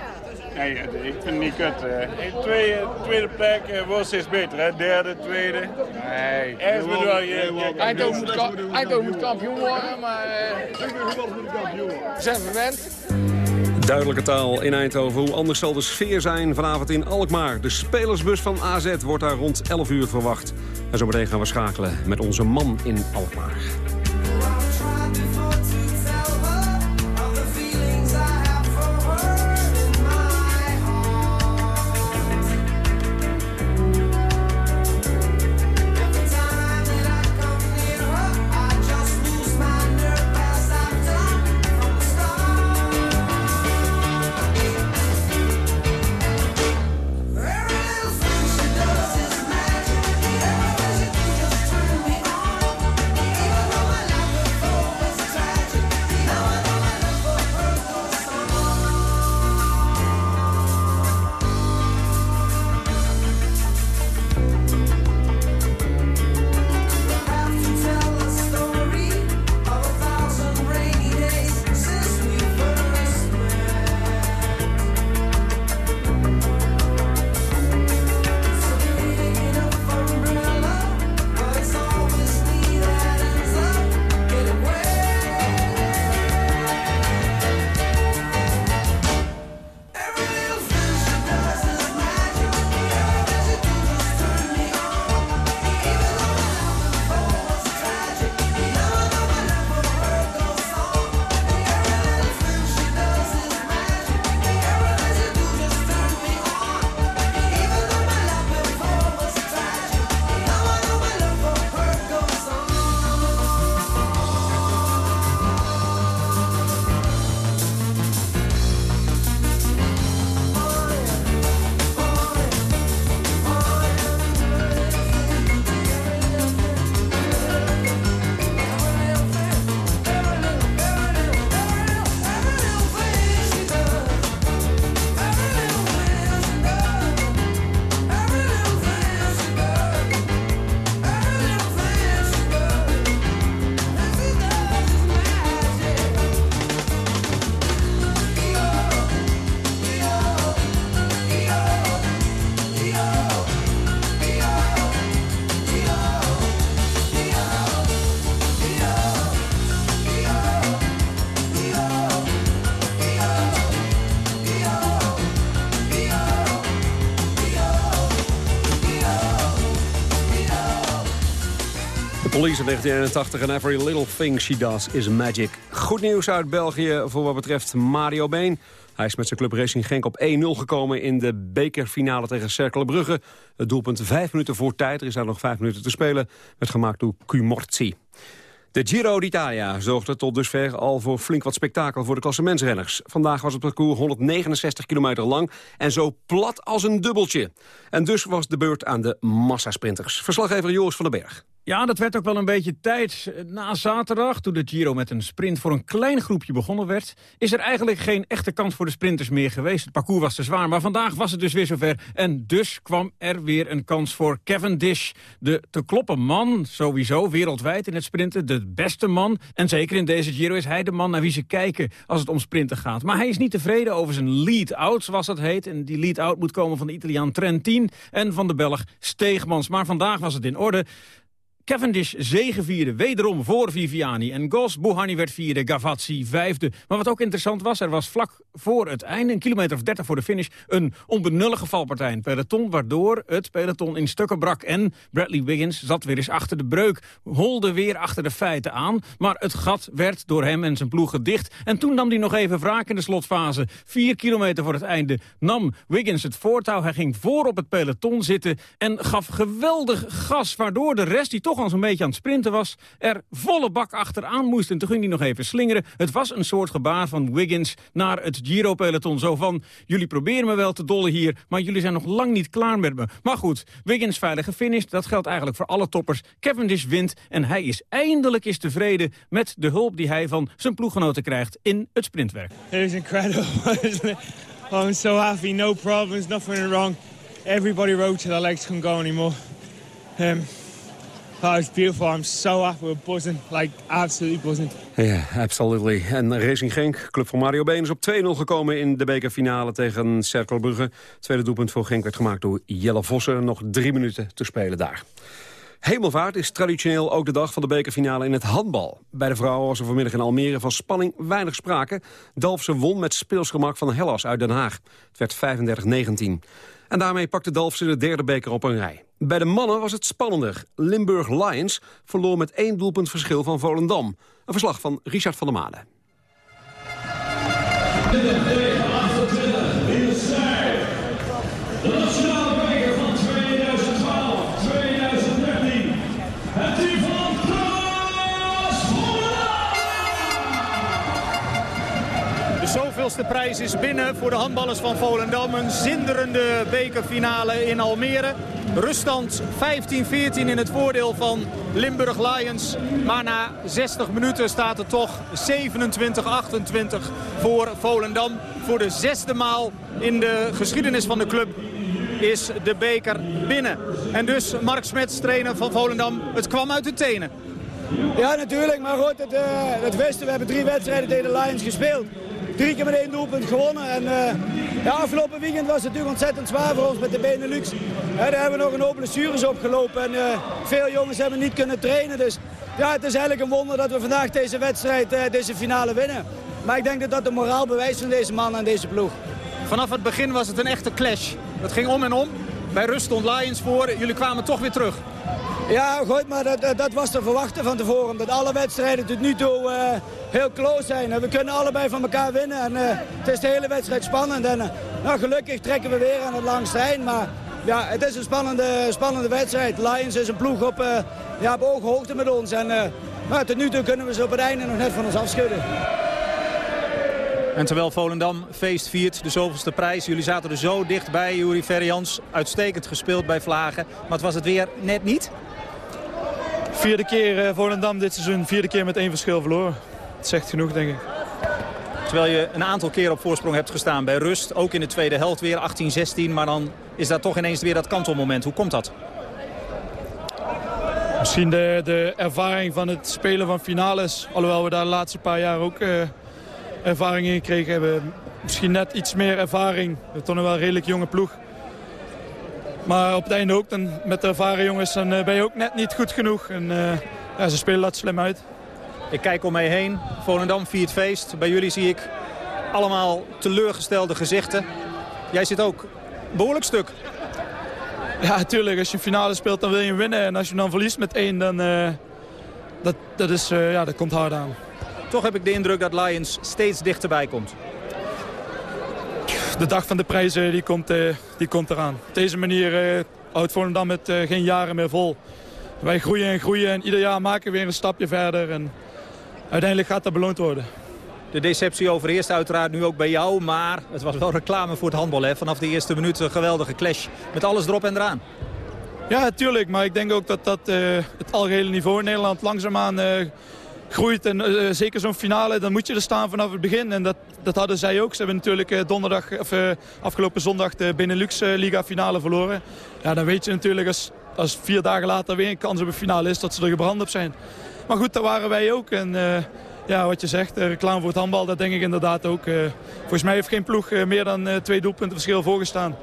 Nee, ik vind het niet kut. Uh. Tweede, tweede plek uh, wordt steeds beter, hè? Derde, tweede. Nee. Ergens moet wel je... Eindhoven moet, kampioen worden, maar... Uh, we zijn verwend. Duidelijke taal in Eindhoven. Hoe anders zal de sfeer zijn vanavond in Alkmaar. De spelersbus van AZ wordt daar rond 11 uur verwacht. En zometeen gaan we schakelen met onze man in Alkmaar. Police in 1981 en every little thing she does is magic. Goed nieuws uit België voor wat betreft Mario Been. Hij is met zijn club Racing Genk op 1-0 gekomen in de bekerfinale tegen Cercle Brugge. Het doelpunt vijf minuten voor tijd, er is daar nog vijf minuten te spelen, werd gemaakt door Cumorzi. De Giro d'Italia zorgde tot dusver al voor flink wat spektakel voor de klassementsrenners. Vandaag was het parcours 169 kilometer lang en zo plat als een dubbeltje. En dus was de beurt aan de massasprinters. Verslaggever Joris van den Berg. Ja, dat werd ook wel een beetje tijd. Na zaterdag, toen de Giro met een sprint voor een klein groepje begonnen werd... is er eigenlijk geen echte kans voor de sprinters meer geweest. Het parcours was te zwaar, maar vandaag was het dus weer zover. En dus kwam er weer een kans voor Cavendish. De te kloppen man, sowieso wereldwijd in het sprinten. De beste man. En zeker in deze Giro is hij de man naar wie ze kijken als het om sprinten gaat. Maar hij is niet tevreden over zijn lead-out, zoals dat heet. En die lead-out moet komen van de Italiaan Trentin en van de Belg Steegmans. Maar vandaag was het in orde. Cavendish zegevierde, wederom voor Viviani. En Gos, Bouhanni werd vierde, Gavazzi vijfde. Maar wat ook interessant was, er was vlak voor het einde... een kilometer of dertig voor de finish, een onbenullige valpartij in peloton... waardoor het peloton in stukken brak. En Bradley Wiggins zat weer eens achter de breuk. Holde weer achter de feiten aan. Maar het gat werd door hem en zijn ploeg gedicht. En toen nam hij nog even wraak in de slotfase. Vier kilometer voor het einde nam Wiggins het voortouw. Hij ging voor op het peloton zitten en gaf geweldig gas... waardoor de rest die toch al zo'n beetje aan het sprinten was... er volle bak achteraan moest. En toen ging hij nog even slingeren. Het was een soort gebaar van Wiggins naar het Giro-peloton. Zo van, jullie proberen me wel te dollen hier... maar jullie zijn nog lang niet klaar met me. Maar goed, Wiggins veilig gefinished. Dat geldt eigenlijk voor alle toppers. Cavendish wint en hij is eindelijk is tevreden... met de hulp die hij van zijn ploeggenoten krijgt in het sprintwerk. It was incredible, [laughs] I'm so happy, no problems, nothing wrong. Everybody rode till their legs couldn't go anymore. Um, Oh, it's beautiful. I'm so happy. We're buzzing. Like, absolutely buzzing. Ja, yeah, absolutely. En Racing Genk, club van Mario Been, is op 2-0 gekomen in de bekerfinale tegen Cercle Brugge. Tweede doelpunt voor Genk werd gemaakt door Jelle Vossen. Nog drie minuten te spelen daar. Hemelvaart is traditioneel ook de dag van de bekerfinale in het handbal. Bij de vrouwen was er vanmiddag in Almere van spanning weinig sprake. Dalfsen won met speelsgemak van Hellas uit Den Haag. Het werd 35-19. En daarmee pakte Dalfsen de derde beker op een rij. Bij de mannen was het spannender. Limburg Lions verloor met één doelpunt verschil van Volendam. Een verslag van Richard van der Made. De prijs is binnen voor de handballers van Volendam. Een zinderende bekerfinale in Almere. Ruststand 15-14 in het voordeel van Limburg Lions. Maar na 60 minuten staat het toch 27-28 voor Volendam. Voor de zesde maal in de geschiedenis van de club is de beker binnen. En dus Mark Smets, trainer van Volendam, het kwam uit de tenen. Ja, natuurlijk. Maar goed, het, uh. We hebben drie wedstrijden tegen de Lions gespeeld. Drie keer met één doelpunt gewonnen. En uh, afgelopen weekend was het natuurlijk ontzettend zwaar voor ons met de Benelux. Daar hebben we nog een hoop blessures opgelopen. En uh, veel jongens hebben niet kunnen trainen. Dus ja, het is eigenlijk een wonder dat we vandaag deze wedstrijd, uh, deze finale winnen. Maar ik denk dat dat de moraal bewijst van deze man en deze ploeg. Vanaf het begin was het een echte clash. Het ging om en om. Bij rust stond Lions voor. Jullie kwamen toch weer terug. Ja, goed, maar dat, dat was te verwachten van tevoren. Dat alle wedstrijden tot nu toe uh, heel close zijn. We kunnen allebei van elkaar winnen. En uh, het is de hele wedstrijd spannend. En uh, nou, gelukkig trekken we weer aan het langste eind. Maar ja, het is een spannende, spannende wedstrijd. Lions is een ploeg op, ja, op ooghoogte met ons. En maar tot nu toe kunnen we ze op het einde nog net van ons afschudden. En terwijl Volendam feest viert, de zoveelste prijs. Jullie zaten er zo dichtbij, Juri Verrians. Uitstekend gespeeld bij Vlagen. Maar het was het weer net niet? Vierde keer uh, Volendam dit seizoen, vierde keer met één verschil verloren. Dat zegt genoeg, denk ik. Terwijl je een aantal keer op voorsprong hebt gestaan bij rust. Ook in de tweede helft weer, 18-16. Maar dan is dat toch ineens weer dat kantelmoment. Hoe komt dat? Misschien de, de ervaring van het spelen van finales. Alhoewel we daar de laatste paar jaar ook uh, ervaring in gekregen hebben. Misschien net iets meer ervaring. We hebben wel een redelijk jonge ploeg. Maar op het einde ook, dan, met de ervaren jongens, dan ben je ook net niet goed genoeg. En uh, ja, ze spelen dat slim uit. Ik kijk om mij heen. Volendam viert feest. Bij jullie zie ik allemaal teleurgestelde gezichten. Jij zit ook behoorlijk stuk. Ja, natuurlijk. Als je een finale speelt, dan wil je winnen. En als je dan verliest met één, dan, uh, dat, dat, is, eh, ja, dat komt hard aan. Toch heb ik de indruk dat Lions steeds dichterbij komt. De dag van de prijzen die komt, eh, die komt eraan. Op deze manier uh, houdt Volendam het uh, geen jaren meer vol. Wij groeien en groeien en ieder jaar maken we weer een stapje verder. En uiteindelijk gaat dat beloond worden. De deceptie overheerst uiteraard nu ook bij jou. Maar het was wel reclame voor het handbal. Hè? Vanaf de eerste minuut een geweldige clash. Met alles erop en eraan. Ja, natuurlijk. Maar ik denk ook dat, dat uh, het algehele niveau in Nederland langzaamaan uh, groeit. En uh, zeker zo'n finale, dan moet je er staan vanaf het begin. En dat, dat hadden zij ook. Ze hebben natuurlijk donderdag, of, afgelopen zondag de Benelux Liga finale verloren. Ja, dan weet je natuurlijk als, als vier dagen later weer een kans op een finale is dat ze er gebrand op zijn. Maar goed, daar waren wij ook. En ja, wat je zegt, reclame voor het handbal, dat denk ik inderdaad ook. volgens mij heeft geen ploeg meer dan twee doelpunten verschil voorgestaan.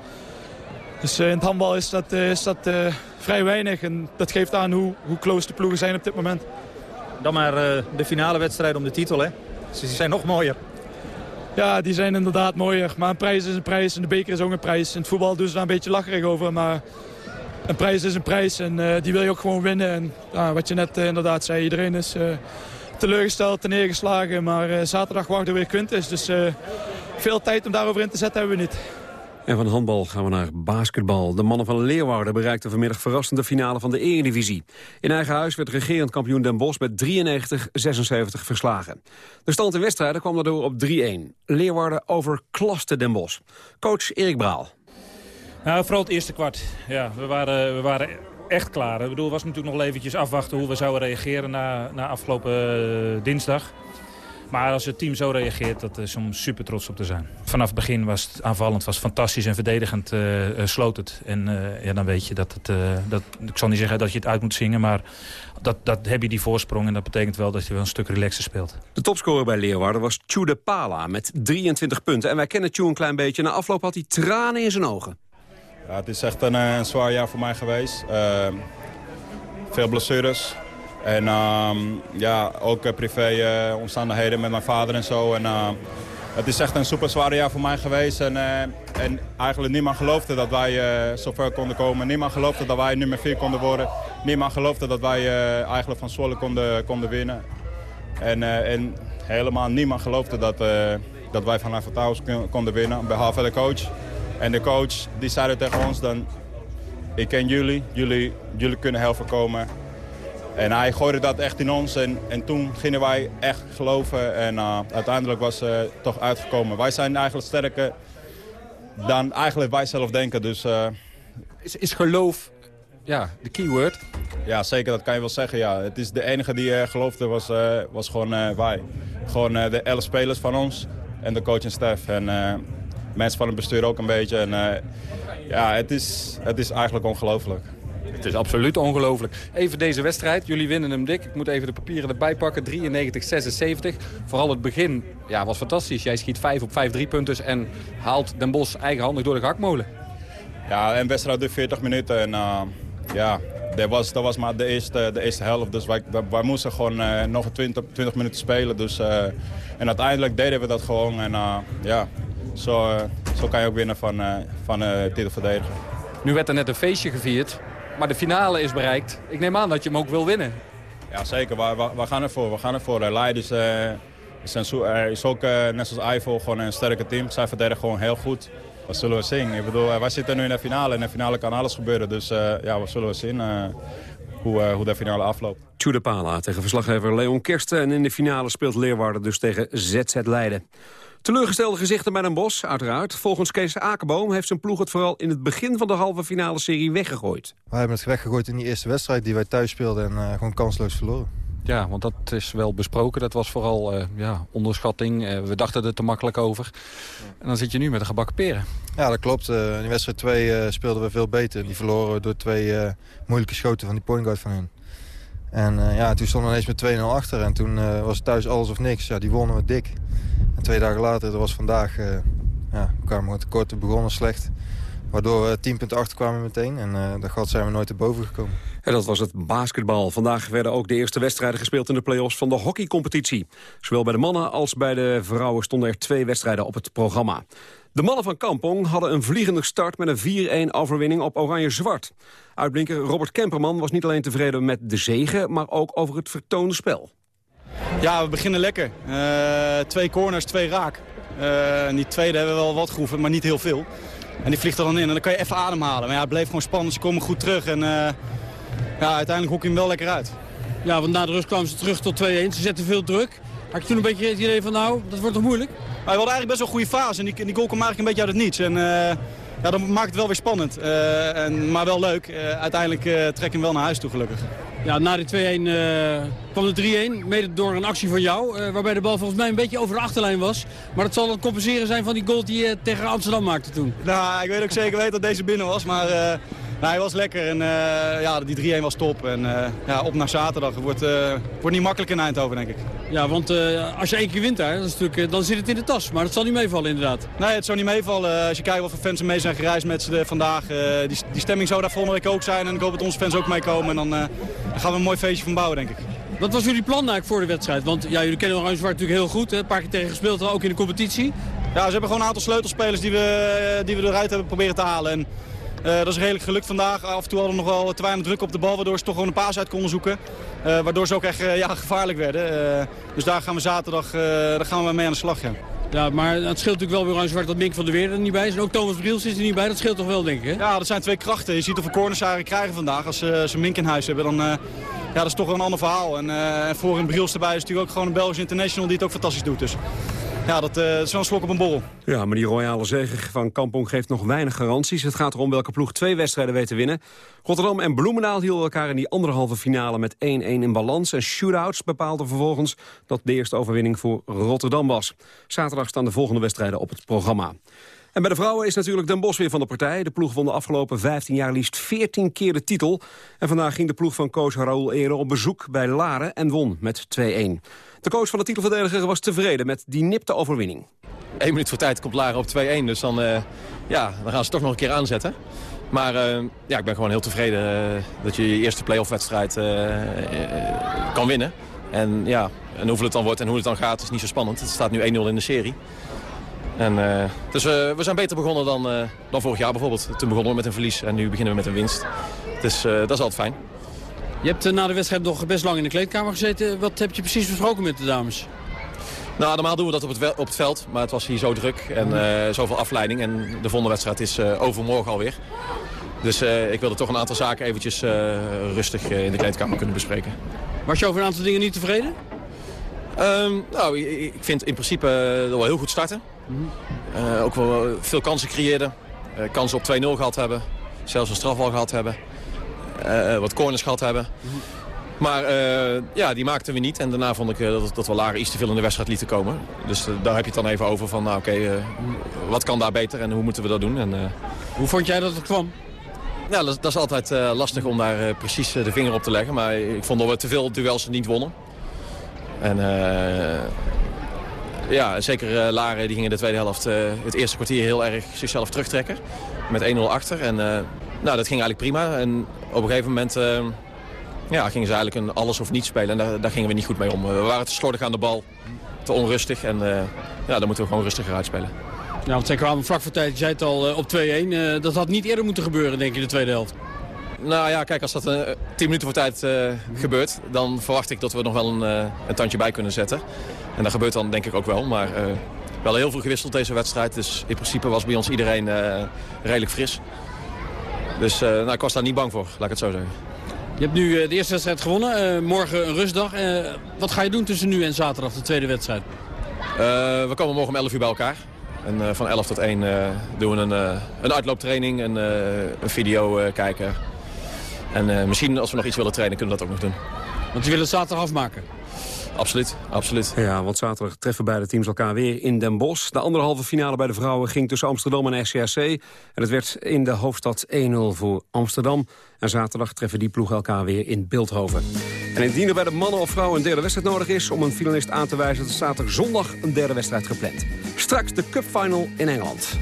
Dus in het handbal is dat, is dat vrij weinig. En dat geeft aan hoe, hoe close de ploegen zijn op dit moment. Dan maar de finale wedstrijd om de titel, hè? Ze zijn nog mooier. Ja, die zijn inderdaad mooier. Maar een prijs is een prijs en de beker is ook een prijs. In het voetbal doen ze daar een beetje lacherig over. Maar een prijs is een prijs en uh, die wil je ook gewoon winnen. En wat je net uh, inderdaad zei, iedereen is teleurgesteld en neergeslagen. Maar zaterdag wachten we weer Quintus. Dus veel tijd om daarover in te zetten hebben we niet. En van handbal gaan we naar basketbal. De mannen van Leeuwarden bereikten vanmiddag verrassend de finale van de Eredivisie. In eigen huis werd regerend kampioen Den Bosch met 93-76 verslagen. De stand in wedstrijden kwam daardoor op 3-1. Leeuwarden overklaste Den Bosch. Coach Erik Braal. Nou, vooral het eerste kwart. Ja, we waren, we waren echt klaar. Ik bedoel, was natuurlijk nog eventjes afwachten hoe we zouden reageren na, na afgelopen dinsdag. Maar als het team zo reageert, dat is om super trots op te zijn. Vanaf het begin was het aanvallend, was fantastisch en verdedigend uh, uh, sloot het. En uh, ja, dan weet je dat het... dat, ik zal niet zeggen dat je het uit moet zingen, maar dat, dat heb je die voorsprong. En dat betekent wel dat je wel een stuk relaxer speelt. De topscorer bij Leeuwarden was Tjude Pala met 23 punten. En wij kennen Tju een klein beetje. Na afloop had hij tranen in zijn ogen. Ja, het is echt een, een zwaar jaar voor mij geweest. veel blessures. En um, ja, ook uh, privé uh, omstandigheden met mijn vader en zo. En, uh, het is echt een super zware jaar voor mij geweest. En, en eigenlijk niemand geloofde dat wij zo ver konden komen. Niemand geloofde dat wij nummer 4 konden worden. Niemand geloofde dat wij eigenlijk van Zwolle konden, konden winnen. En, en helemaal niemand geloofde dat, dat wij van Avatars konden winnen. Behalve de coach. En de coach die zei tegen ons dan... Ik ken jullie, jullie, jullie kunnen helpen komen. En hij gooide dat echt in ons en, en toen gingen wij echt geloven. En uh, uiteindelijk was het uh, toch uitgekomen. Wij zijn eigenlijk sterker dan eigenlijk wij zelf denken. Dus, uh... is, is geloof ja, de keyword? Ja, zeker. Dat kan je wel zeggen. Ja. Het is de enige die geloofde was, was gewoon wij. Gewoon de elf spelers van ons en de coach en staf. En mensen van het bestuur ook een beetje. En, ja, het is, het is eigenlijk ongelooflijk. Het is absoluut ongelooflijk. Even deze wedstrijd. Jullie winnen hem dik. Ik moet even de papieren erbij pakken. 93-76. Vooral het begin ja, was fantastisch. Jij schiet 5 op 5 driepunters en haalt Den Bos eigenhandig door de gakmolen. Ja, een wedstrijd duurt 40 minuten. En uh, ja, dat was, dat was maar de eerste, de eerste helft. Dus wij, wij, moesten gewoon uh, nog 20, 20 minuten spelen. Dus, uh, en uiteindelijk deden we dat gewoon. En ja, zo, zo kan je ook winnen van, van titelverdediger. Nu werd er net een feestje gevierd. Maar de finale is bereikt. Ik neem aan dat je hem ook wil winnen. Ja, zeker. We, we, we gaan ervoor. We gaan ervoor. Leiden is, een, is ook uh, net zoals Eiffel gewoon een sterke team. Zij verdedigen gewoon heel goed. Wat zullen we zien? Ik bedoel, wij zitten nu in de finale. En in de finale kan alles gebeuren. Dus uh, ja, wat zullen we zien hoe, hoe de finale afloopt. Tjude Pala tegen verslaggever Leon Kersten. En in de finale speelt Leeuwarden dus tegen ZZ Leiden. Teleurgestelde gezichten bij Den Bos, uiteraard. Volgens Kees Akerboom heeft zijn ploeg het vooral in het begin van de halve finale serie weggegooid. Wij hebben het weggegooid in die eerste wedstrijd die wij thuis speelden en uh, gewoon kansloos verloren. Ja, want dat is wel besproken. Dat was vooral uh, ja, onderschatting. Uh, we dachten er te makkelijk over. En dan zit je nu met een gebakken peren. Ja, dat klopt. in die wedstrijd 2 speelden we veel beter. Die verloren door twee moeilijke schoten van die point guard van hun. En ja, toen stonden we ineens met 2-0 achter. En toen was het thuis alles of niks. Ja, die wonnen we dik. En twee dagen later, was vandaag, uh, ja, kwamen tekort, begonnen slecht. Waardoor we 10 punten achter kwamen meteen. En uh, dat gat zijn we nooit erboven gekomen. En dat was het basketbal. Vandaag werden ook de eerste wedstrijden gespeeld in de play-offs van de hockeycompetitie. Zowel bij de mannen als bij de vrouwen stonden er twee wedstrijden op het programma. De mannen van Kampong hadden een vliegende start met een 4-1 overwinning op Oranje-Zwart. Uitblinker Robert Kemperman was niet alleen tevreden met de zegen, maar ook over het vertoonde spel. Ja, we beginnen lekker. Uh, twee corners, twee raak. Uh, en die tweede hebben we wel wat groeven, maar niet heel veel. En die vliegt er dan in en dan kan je even ademhalen. Maar ja, het bleef gewoon spannend, ze komen goed terug. En uh, ja, uiteindelijk hoek je hem wel lekker uit. Ja, want na de rust kwamen ze terug tot 2-1. Ze zetten veel druk. Had je toen een beetje het idee van nou, dat wordt toch moeilijk? Maar we hadden eigenlijk best wel een goede fase. En die, die goal kwam eigenlijk een beetje uit het niets. En ja, dan maakt het wel weer spannend. En, maar wel leuk. Uiteindelijk trek je hem wel naar huis toe gelukkig. Ja, na die 2-1 kwam de 3-1. Mede door een actie van jou. waarbij de bal volgens mij een beetje over de achterlijn was. Maar dat zal het compenseren zijn van die goal die je tegen Amsterdam maakte toen. Nou, ik weet ook zeker weten dat deze binnen was. Maar nou, hij was lekker en uh, ja, die 3-1 was top. En ja, op naar zaterdag. Het wordt, wordt niet makkelijk in Eindhoven, denk ik. Ja, want als je één keer wint daar, dan zit het in de tas. Maar dat zal niet meegaan, inderdaad. Nee, het zal niet meevallen. Als je kijkt wat voor fans er mee zijn gereisd met ze vandaag. die, die stemming zou daar volgende week ook zijn. En ik hoop dat onze fans ook meekomen. En dan, dan gaan we een mooi feestje van bouwen, denk ik. Wat was jullie plan eigenlijk voor de wedstrijd? Want ja, jullie kennen Oranje Zwart natuurlijk heel goed. Hè? Een paar keer tegen gespeeld, ook in de competitie. Ja, ze hebben gewoon een aantal sleutelspelers die we, die we eruit hebben proberen te halen. En uh, dat is redelijk gelukt vandaag. Af en toe hadden we nog wel te weinig druk op de bal, waardoor ze toch gewoon een paas uit konden zoeken. Uh, waardoor ze ook echt uh, ja, gevaarlijk werden. dus daar gaan we zaterdag daar gaan we mee aan de slag. Ja, maar het scheelt natuurlijk wel weer aan zwart dat Mink van der Weer er niet bij is. En ook Thomas Briels is er niet bij. Dat scheelt toch wel, denk ik? Ja, dat zijn twee krachten. Je ziet of we corners krijgen vandaag. Als ze Mink in huis hebben, dan ja, dat is toch wel een ander verhaal. En, voor een Briels erbij is natuurlijk ook gewoon een Belgisch international die het ook fantastisch doet. Dus ja, dat, is wel een slok op een borrel. Ja, maar die royale zege van Kampong geeft nog weinig garanties. Het gaat erom welke ploeg twee wedstrijden weet te winnen. Rotterdam en Bloemendaal hielden elkaar in die anderhalve finale met 1-1 in balans. En shootouts bepaalden vervolgens dat de eerste overwinning voor Rotterdam was. Zaterdag staan de volgende wedstrijden op het programma. En bij de vrouwen is natuurlijk Den Bos weer van de partij. De ploeg won de afgelopen 15 jaar liefst 14 keer de titel. En vandaag ging de ploeg van coach Raoul Ere op bezoek bij Laren en won met 2-1. De coach van de titelverdediger was tevreden met die nipte overwinning. Eén minuut voor tijd komt Laren op 2-1, dus dan, uh, ja, dan gaan ze toch nog een keer aanzetten. Maar uh, ja, ik ben gewoon heel tevreden uh, dat je je eerste play-off wedstrijd kan winnen. En ja, en hoeveel het dan wordt en hoe het dan gaat is niet zo spannend. Het staat nu 1-0 in de serie. En, dus we zijn beter begonnen dan, dan vorig jaar bijvoorbeeld. Toen begonnen we met een verlies en nu beginnen we met een winst. Dus dat is altijd fijn. Je hebt na de wedstrijd nog best lang in de kleedkamer gezeten. Wat heb je precies besproken met de dames? Nou, normaal doen we dat op het, op het veld. Maar het was hier zo druk en uh, zoveel afleiding. En de volgende wedstrijd is uh, overmorgen alweer. Dus uh, ik wilde toch een aantal zaken eventjes rustig in de kleedkamer kunnen bespreken. Was je over een aantal dingen niet tevreden? Um, nou, ik vind in principe wel heel goed starten. -hmm. ook wel veel kansen creëerden. kansen op 2-0 gehad hebben. Zelfs een strafbal gehad hebben. Uh, wat corners gehad hebben. Maar uh, ja, die maakten we niet. En daarna vond ik uh, dat, dat we Lara iets te veel in de wedstrijd lieten komen. Dus daar heb je het dan even over van, nou oké, wat kan daar beter en hoe moeten we dat doen? En, hoe vond jij dat het kwam? Ja, dat, dat is altijd lastig om daar precies de vinger op te leggen. Maar ik vond dat we te veel duels niet wonnen. En ja, zeker Laren die ging in de tweede helft het eerste kwartier heel erg zichzelf terugtrekken. Met 1-0 achter. En nou, dat ging eigenlijk prima. En op een gegeven moment uh, ja, gingen ze eigenlijk een alles of niets spelen. En daar, daar, gingen we niet goed mee om. We waren te slordig aan de bal, te onrustig. En uh, ja, dan moeten we gewoon rustiger uitspelen. Ja, want zij kwamen vlak voor tijd, je zei het al, op 2-1. dat had niet eerder moeten gebeuren, denk ik, in de tweede helft. Nou ja, kijk, als dat uh, 10 minuten voor tijd uh, gebeurt... dan verwacht ik dat we nog wel een, uh, een tandje bij kunnen zetten. En dat gebeurt dan denk ik ook wel. Maar wel heel veel gewisseld deze wedstrijd. Dus in principe was bij ons iedereen redelijk fris. Dus uh, nou, ik was daar niet bang voor, laat ik het zo zeggen. Je hebt nu uh, de eerste wedstrijd gewonnen, uh, morgen een rustdag. wat ga je doen tussen nu en zaterdag, de tweede wedstrijd? we komen morgen om 11 uur bij elkaar. En van 11 tot 1 doen we een, een uitlooptraining, een, een video kijken. En misschien als we nog iets willen trainen, kunnen we dat ook nog doen. Want je wil het zaterdag afmaken? Absoluut, absoluut. Ja, want zaterdag treffen beide teams elkaar weer in Den Bosch. De anderhalve finale bij de vrouwen ging tussen Amsterdam en SCAC. En het werd in de hoofdstad 1-0 voor Amsterdam. En zaterdag treffen die ploegen elkaar weer in Beeldhoven. En indien er bij de mannen of vrouwen een derde wedstrijd nodig is... om een finalist aan te wijzen, staat er zondag een derde wedstrijd gepland. Straks de cupfinal in Engeland.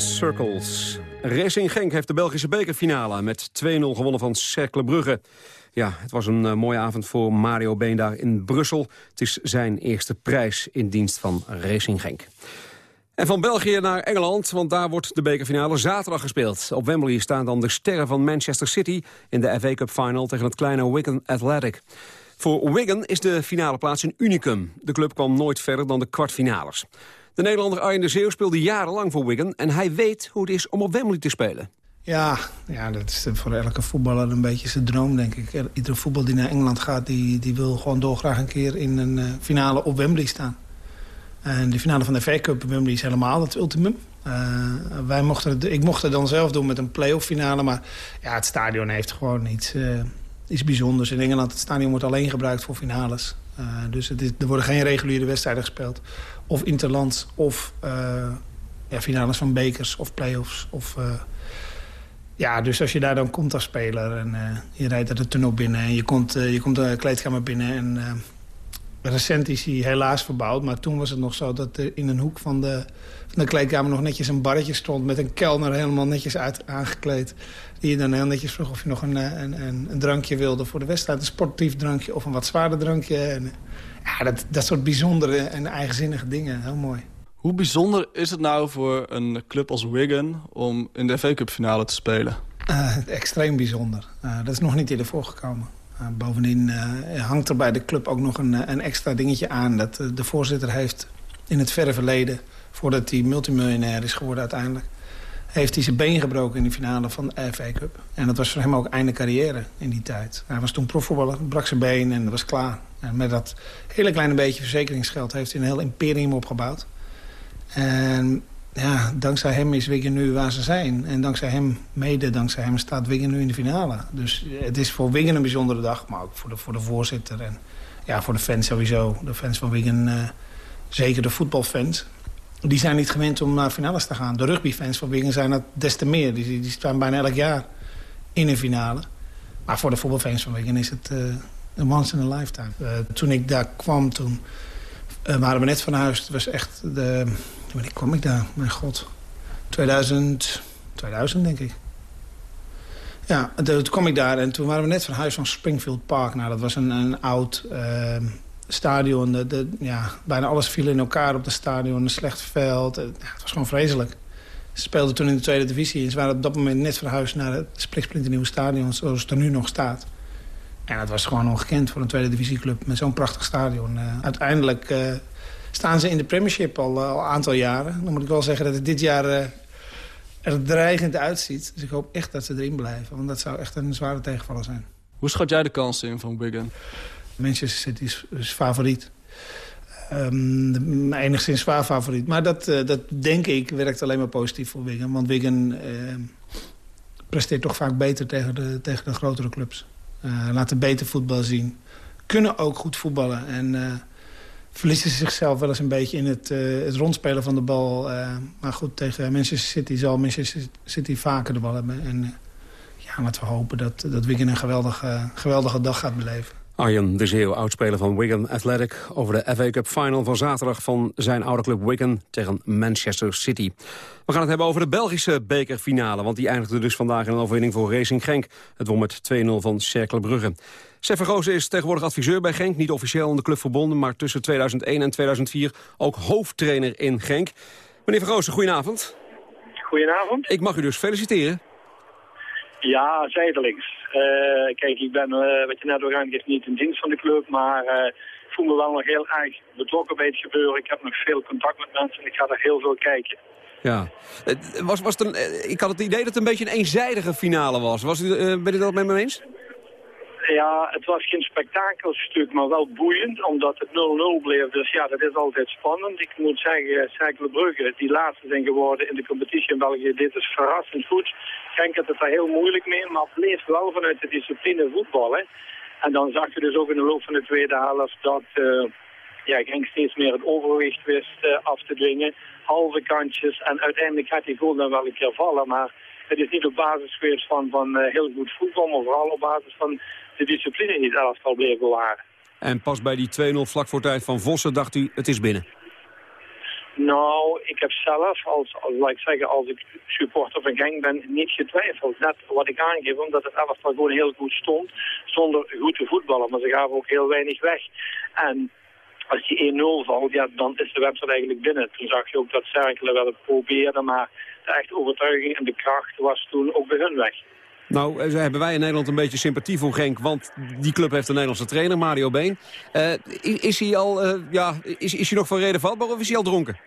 Circles. Racing Genk heeft de Belgische bekerfinale met 2-0 gewonnen van Cercle Brugge. Ja, het was een eh, mooie avond voor Mario Been daar in Brussel. Het is zijn eerste prijs in dienst van Racing Genk. En van België naar Engeland, want daar wordt de bekerfinale zaterdag gespeeld. Op Wembley staan dan de sterren van Manchester City... in de FA Cup Final tegen het kleine Wigan Athletic. Voor Wigan is de finale plaats een unicum. De club kwam nooit verder dan de kwartfinales. De Nederlander Arjen de Zeeuw speelde jarenlang voor Wigan... en hij weet hoe het is om op Wembley te spelen. Ja, ja, dat is voor elke voetballer een beetje zijn droom, denk ik. Iedere voetbal die naar Engeland gaat, die, die wil gewoon dolgraag een keer in een eh, finale op Wembley staan. En de finale van de FA Cup Wembley is helemaal het ultimum. Eh, wij mochten het, ik mocht het dan zelf doen met een play-off finale, maar ja, het stadion heeft gewoon iets, eh, iets bijzonders. In Engeland, het stadion wordt alleen gebruikt voor finales. Dus het is, er worden geen reguliere wedstrijden gespeeld. Of interland, of eh, finales van bekers, of play-offs, of... eh, ja, dus als je daar dan komt als speler en eh, je rijdt uit het tunnel binnen... en je komt, je komt de kleedkamer binnen en recent is hij helaas verbouwd... maar toen was het nog zo dat er in een hoek van de, van de kleedkamer nog netjes een barretje stond... met een kelner helemaal netjes uit, aangekleed. Die je dan heel netjes vroeg of je nog een, eh, een, een, een drankje wilde voor de wedstrijd. Een sportief drankje of een wat zwaarder drankje. En, ja, dat, dat soort bijzondere en eigenzinnige dingen. Heel mooi. Hoe bijzonder is het nou voor een club als Wigan om in de FA Cup finale te spelen? Eh, extreem bijzonder. Eh, dat is nog niet eerder voorgekomen. Eh, bovendien eh, hangt er bij de club ook nog een, eh, een extra dingetje aan... dat de voorzitter heeft in het verre verleden... voordat hij multimiljonair is geworden uiteindelijk... heeft hij zijn been gebroken in de finale van de FA Cup. En dat was voor hem ook einde carrière in die tijd. Hij was toen profvoetballer, brak zijn been en was klaar. En met dat hele kleine beetje verzekeringsgeld... heeft hij een heel imperium opgebouwd. En ja, dankzij hem is Wigan nu waar ze zijn. En dankzij hem, mede dankzij hem, staat Wigan nu in de finale. Dus het is voor Wigan een bijzondere dag, maar ook voor de, voor de voorzitter. En ja, voor de fans sowieso. De fans van Wigan, eh, zeker de voetbalfans. Die zijn niet gewend om naar finales te gaan. De rugbyfans van Wigan zijn dat des te meer. Die, die staan bijna elk jaar in een finale. Maar voor de voetbalfans van Wigan is het eh, een once in a lifetime. Eh, toen ik daar kwam, toen eh, waren we net van huis. Het was echt de... Wanneer kwam ik daar? Mijn god. 2000, 2000 denk ik. Ja, en toen kwam ik daar en toen waren we net van huis van Springfield Park. Nou, dat was een, een oud eh, stadion. De, ja, bijna alles viel in elkaar op het stadion. Een slecht veld. Eh, het was gewoon vreselijk. Ze speelden toen in de tweede divisie. En ze waren op dat moment net verhuisd naar het spliksplinternieuwe stadion... zoals het er nu nog staat. En dat was gewoon ongekend voor een tweede divisieclub met zo'n prachtig stadion. Eh, uiteindelijk eh, staan ze in de Premiership al, eh, al een aantal jaren. Dan moet ik wel zeggen dat het dit jaar eh, er dreigend uitziet. Dus ik hoop echt dat ze erin blijven. Want dat zou echt een zware tegenvaller zijn. Hoe schat jij de kansen in van Wigan? Manchester City is, is favoriet. De- enigszins zwaar favoriet. Maar dat, eh, dat denk ik werkt alleen maar positief voor Wigan. Want Wigan presteert toch vaak beter tegen de, tegen de grotere clubs. Eh, laten beter voetbal zien. Kunnen ook goed voetballen. En verliezen ze zichzelf wel eens een beetje in het, eh, het rondspelen van de bal. Eh, maar goed, tegen Manchester City zal Manchester City vaker de bal hebben. En eh, ja, laten we hopen dat, dat Wigan een geweldige, geweldige dag gaat beleven. Arjen de Zeeuw, oudspeler van Wigan Athletic... over de FA Cup Final van zaterdag van zijn oude club Wigan tegen Manchester City. We gaan het hebben over de Belgische bekerfinale... want die eindigde dus vandaag in een overwinning voor Racing Genk. Het won met 2-0 van Cercle Brugge. Sef Vergozen is tegenwoordig adviseur bij Genk. Niet officieel aan de club verbonden, maar tussen 2001 en 2004... ook hoofdtrainer in Genk. Meneer Vergozen, goedenavond. Goedenavond. Ik mag u dus feliciteren. Ja, zijdelings. Eh, kijk, ik ben, eh, wat je net ook aangeeft, niet in dienst van de club, maar eh, voel me wel nog heel erg betrokken bij het gebeuren. Ik heb nog veel contact met mensen en ik ga daar heel veel kijken. Ja. Het Was, was het een, ik had het idee dat het een beetje een eenzijdige finale was. was u, ben je dat met me eens? Ja, het was geen spektakelstuk, maar wel boeiend, omdat het 0-0 bleef. Dus ja, dat is altijd spannend. Ik moet zeggen, Cercle Brugge, die laatste zijn geworden in de competitie in België, dit is verrassend goed. Genk had het daar heel moeilijk mee, maar bleef wel vanuit de discipline voetballen. En dan zag je dus ook in de loop van de tweede helft dat eh ja, Genk steeds meer het overwicht wist eh, af te dwingen. Halve kantjes en uiteindelijk gaat die goal dan wel een keer vallen, maar het is niet op basis geweest van, van eh, heel goed voetbal, maar vooral op basis van de discipline die het elftal bleef bewaren. En pas bij die 2-0 vlak voor tijd van Vossen dacht u, het is binnen. Nou, ik heb zelf, als, als, laat ik zeggen, als ik supporter van Genk ben, niet getwijfeld. Net wat ik aangeef, omdat het elftal gewoon heel goed stond, zonder goed te voetballen. Maar ze gaven ook heel weinig weg. En als die 1-0 valt, ja, dan is de wedstrijd eigenlijk binnen. Toen zag je ook dat Cerkelen wel het probeerde, maar de echte overtuiging en de kracht was toen ook bij hun weg. Nou, eh, hebben wij in Nederland een beetje sympathie voor Genk, want die club heeft een Nederlandse trainer, Mario Been. Eh, is, hij al, eh, ja, is, is hij nog van reden vatbaar of is hij al dronken?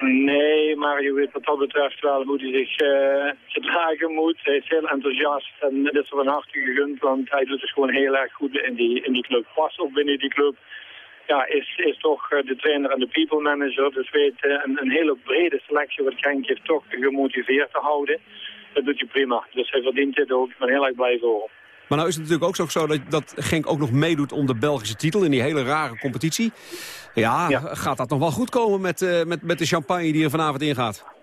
Nee, maar je weet wat dat betreft wel hoe hij zich eh, gedragen moet. Hij is heel enthousiast en het is van harte gegund, want hij doet het gewoon heel erg goed in die, in die club. Past ook binnen die club. Ja, is, is toch de trainer en de people manager. Dus weet een, een hele brede selectie wat Genk heeft toch gemotiveerd te houden. Dat doet hij prima. Dus hij verdient dit ook. Ik ben heel erg blij voor hem. Maar nou is het natuurlijk ook zo dat, dat Genk ook nog meedoet om de Belgische titel in die hele rare competitie. Ja, gaat dat nog wel goed komen met, eh, met, met de champagne die er vanavond ingaat?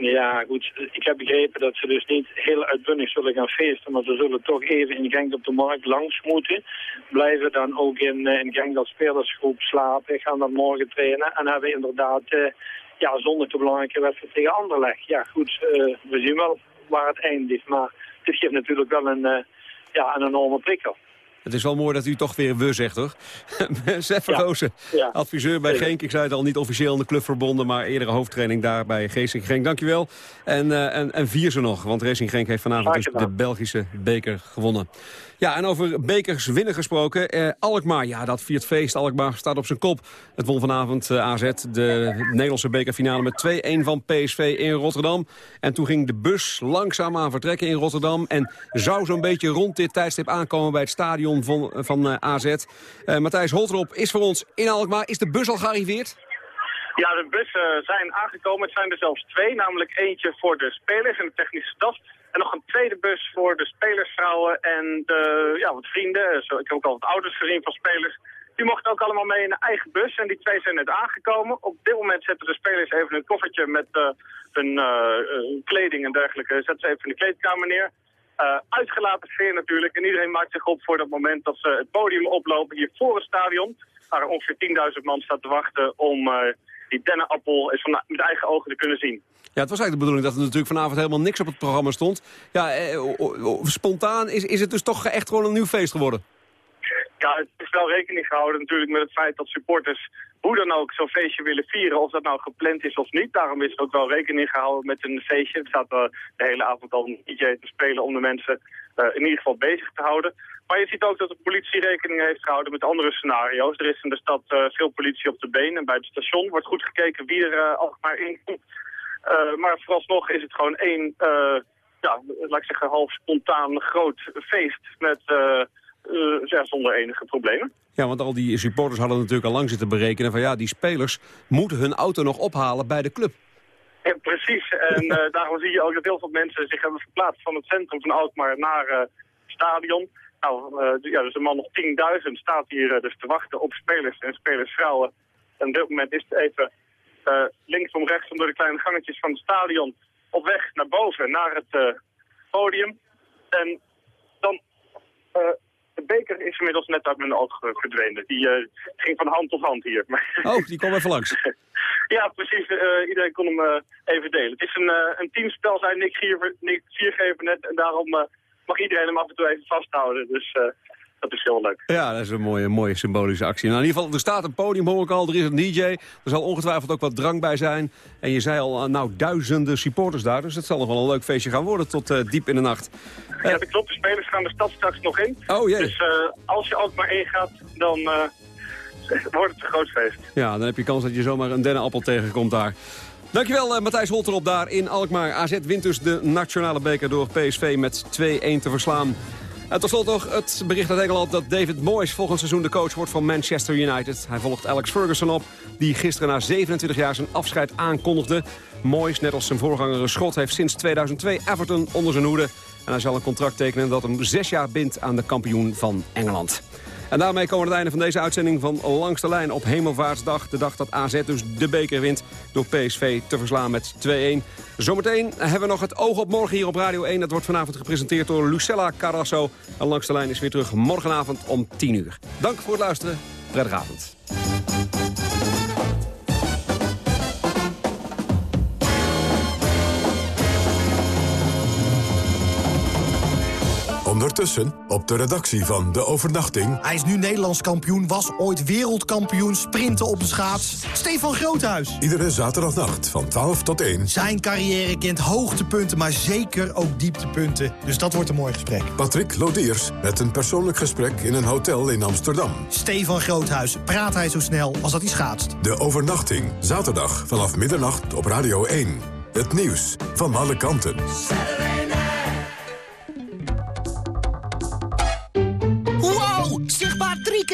Ja, goed. Ik heb begrepen dat ze dus niet heel uitbundig zullen gaan feesten, maar ze zullen toch even in Genk op de markt langs moeten. Blijven dan ook in, eh, in Genk als spelersgroep slapen, gaan dan morgen trainen en hebben inderdaad eh, ja, zondag de belangrijke wedstrijd tegen Anderlecht. Ja, goed, eh, we zien wel waar het eindigt, maar dit geeft natuurlijk wel een, eh, ja, een enorme prikkel. Het is wel mooi dat u toch weer we zegt, hoor. [laughs] Sef Vergozen, Ja. adviseur bij Genk. Ik zei het al, niet officieel in de club verbonden... maar eerdere hoofdtraining daar bij Racing Genk. Dankjewel. En, eh, en, en vier ze nog, want Racing Genk heeft vanavond dus de. Belgische beker gewonnen. Ja, en over bekers winnen gesproken. Eh, Alkmaar, ja, dat viert feest. Alkmaar staat op zijn kop. Het won vanavond eh, AZ, de Nederlandse bekerfinale... met 2-1 van PSV in Rotterdam. En toen ging de bus langzaam aan vertrekken in Rotterdam... en zou zo'n beetje rond dit tijdstip aankomen bij het stadion van, van eh, AZ. Eh, Matthijs Holtrop is voor ons in Alkmaar. Is de bus al gearriveerd? Ja, de bussen zijn aangekomen. Het zijn er zelfs twee, namelijk eentje voor de spelers en de technische staf. En nog een tweede bus voor de spelersvrouwen en de, ja, wat vrienden. Zo, ik heb ook al wat ouders gezien van spelers. Die mochten ook allemaal mee in een eigen bus en die twee zijn net aangekomen. Op dit moment zetten de spelers even een koffertje met eh, hun eh, eh, kleding en dergelijke. Zetten ze even in de kleedkamer neer. Uitgelaten sfeer natuurlijk. En iedereen maakt zich op voor dat moment dat ze het podium oplopen hier voor het stadion. Waar ongeveer 10.000 man staat te wachten om die dennenappel eens van, met eigen ogen te kunnen zien. Ja, het was eigenlijk de bedoeling dat er natuurlijk vanavond helemaal niks op het programma stond. Ja, eh, spontaan is, is het dus toch echt gewoon een nieuw feest geworden. Ja, het is wel rekening gehouden natuurlijk met het feit dat supporters hoe dan ook zo'n feestje willen vieren. Of dat nou gepland is of niet. Daarom is er ook wel rekening gehouden met een feestje. Het staat eh, de hele avond al een DJ te spelen om de mensen eh, in ieder geval bezig te houden. Maar je ziet ook dat de politie rekening heeft gehouden met andere scenario's. Er is in de stad eh, veel politie op de been en bij het station wordt goed gekeken wie er eh maar in komt. Eh, maar vooralsnog is het gewoon één, ja, laat ik zeggen, half spontaan groot feest met, ja, zonder enige problemen. Ja, want al die supporters hadden natuurlijk al lang zitten berekenen van ja, die spelers moeten hun auto nog ophalen bij de club. Ja, precies. En eh, [laughs] daarom zie je ook dat heel veel mensen zich hebben verplaatst van het centrum van Alkmaar naar het stadion. Nou, eh, ja, dus een man of 10.000 staat hier eh, dus te wachten op spelers en spelersvrouwen. En op dit moment is het even eh, linksom, rechtsom door de kleine gangetjes van het stadion op weg naar boven, naar het podium. En dan, de beker is inmiddels net uit mijn oog verdwenen. Die ging van hand tot hand hier. Oh, die kwam even langs. [laughs] ja, precies. Iedereen kon hem even delen. Het is een, een teamspel, zei Nick, Gier, Nick Viergever net. En daarom mag iedereen hem af en toe even vasthouden. Dus eh, dat is heel leuk. Ja, dat is een mooie, mooie symbolische actie. Nou, in ieder geval, er staat een podium, hoor ik al. Er is een DJ. Er zal ongetwijfeld ook wat drank bij zijn. En je zei al, eh, nou, duizenden supporters daar. Dus het zal nog wel een leuk feestje gaan worden tot eh, diep in de nacht. ja, dat klopt. De spelers gaan de stad straks nog in. Oh jee. Dus als je ook maar één gaat, dan, [laughs] wordt het een groot feest. Ja, dan heb je kans dat je zomaar een dennenappel tegenkomt daar. Dankjewel, eh, Matthijs Holterop daar in Alkmaar. AZ wint dus de nationale beker door PSV met 2-1 te verslaan. En tot slot nog het bericht uit Engeland dat David Moyes volgend seizoen de coach wordt van Manchester United. Hij volgt Alex Ferguson op, die gisteren na 27 jaar zijn afscheid aankondigde. Moyes, net als zijn voorganger Schot, heeft sinds 2002 Everton onder zijn hoede. En hij zal een contract tekenen dat hem zes jaar bindt aan de kampioen van Engeland. En daarmee komen we aan het einde van deze uitzending van Langs de Lijn op Hemelvaartsdag. De dag dat AZ dus de beker wint door PSV te verslaan met 2-1. Zometeen hebben we nog het oog op morgen hier op Radio 1. Dat wordt vanavond gepresenteerd door Lucella Carrasso. En Langs de Lijn is weer terug morgenavond om 10 uur. Dank voor het luisteren. Prettige avond. Ondertussen op de redactie van De Overnachting... Hij is nu Nederlands kampioen, was ooit wereldkampioen sprinten op de schaats. Stefan Groothuis. Iedere zaterdagnacht van 12 tot 1... Zijn carrière kent hoogtepunten, maar zeker ook dieptepunten. Dus dat wordt een mooi gesprek. Patrick Lodiers met een persoonlijk gesprek in een hotel in Amsterdam. Stefan Groothuis, praat hij zo snel als dat hij schaatst. De Overnachting, zaterdag vanaf middernacht op Radio 1. Het nieuws van alle kanten.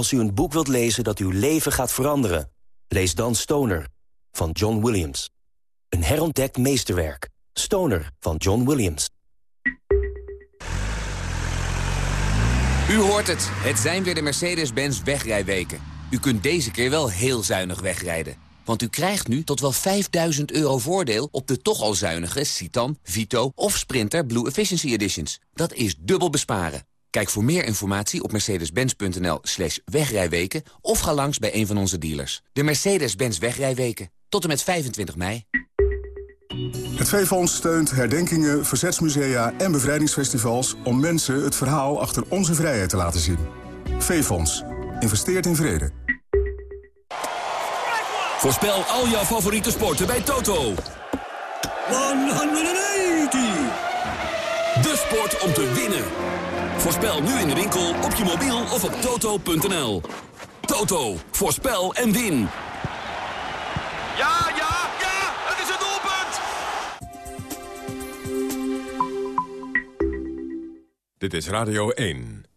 Als u een boek wilt lezen dat uw leven gaat veranderen... lees dan Stoner van John Williams. Een herontdekt meesterwerk. Stoner van John Williams. U hoort het. Het zijn weer de Mercedes-Benz wegrijweken. U kunt deze keer wel heel zuinig wegrijden. Want u krijgt nu tot wel 5000 euro voordeel op de toch al zuinige Citan, Vito of Sprinter Blue Efficiency Editions. Dat is dubbel besparen. Kijk voor meer informatie op mercedes-benz.nl slash wegrijweken... of ga langs bij een van onze dealers. De Mercedes-Benz wegrijweken. Tot en met 25 mei. Het V-Fonds steunt herdenkingen, verzetsmusea en bevrijdingsfestivals... om mensen het verhaal achter onze vrijheid te laten zien. V-Fonds. Investeert in vrede. Voorspel al jouw favoriete sporten bij Toto. 180! De sport om te winnen. Voorspel nu in de winkel, op je mobiel of op toto.nl. Toto, voorspel en win. Ja, ja, ja, het is een doelpunt! Dit is Radio 1.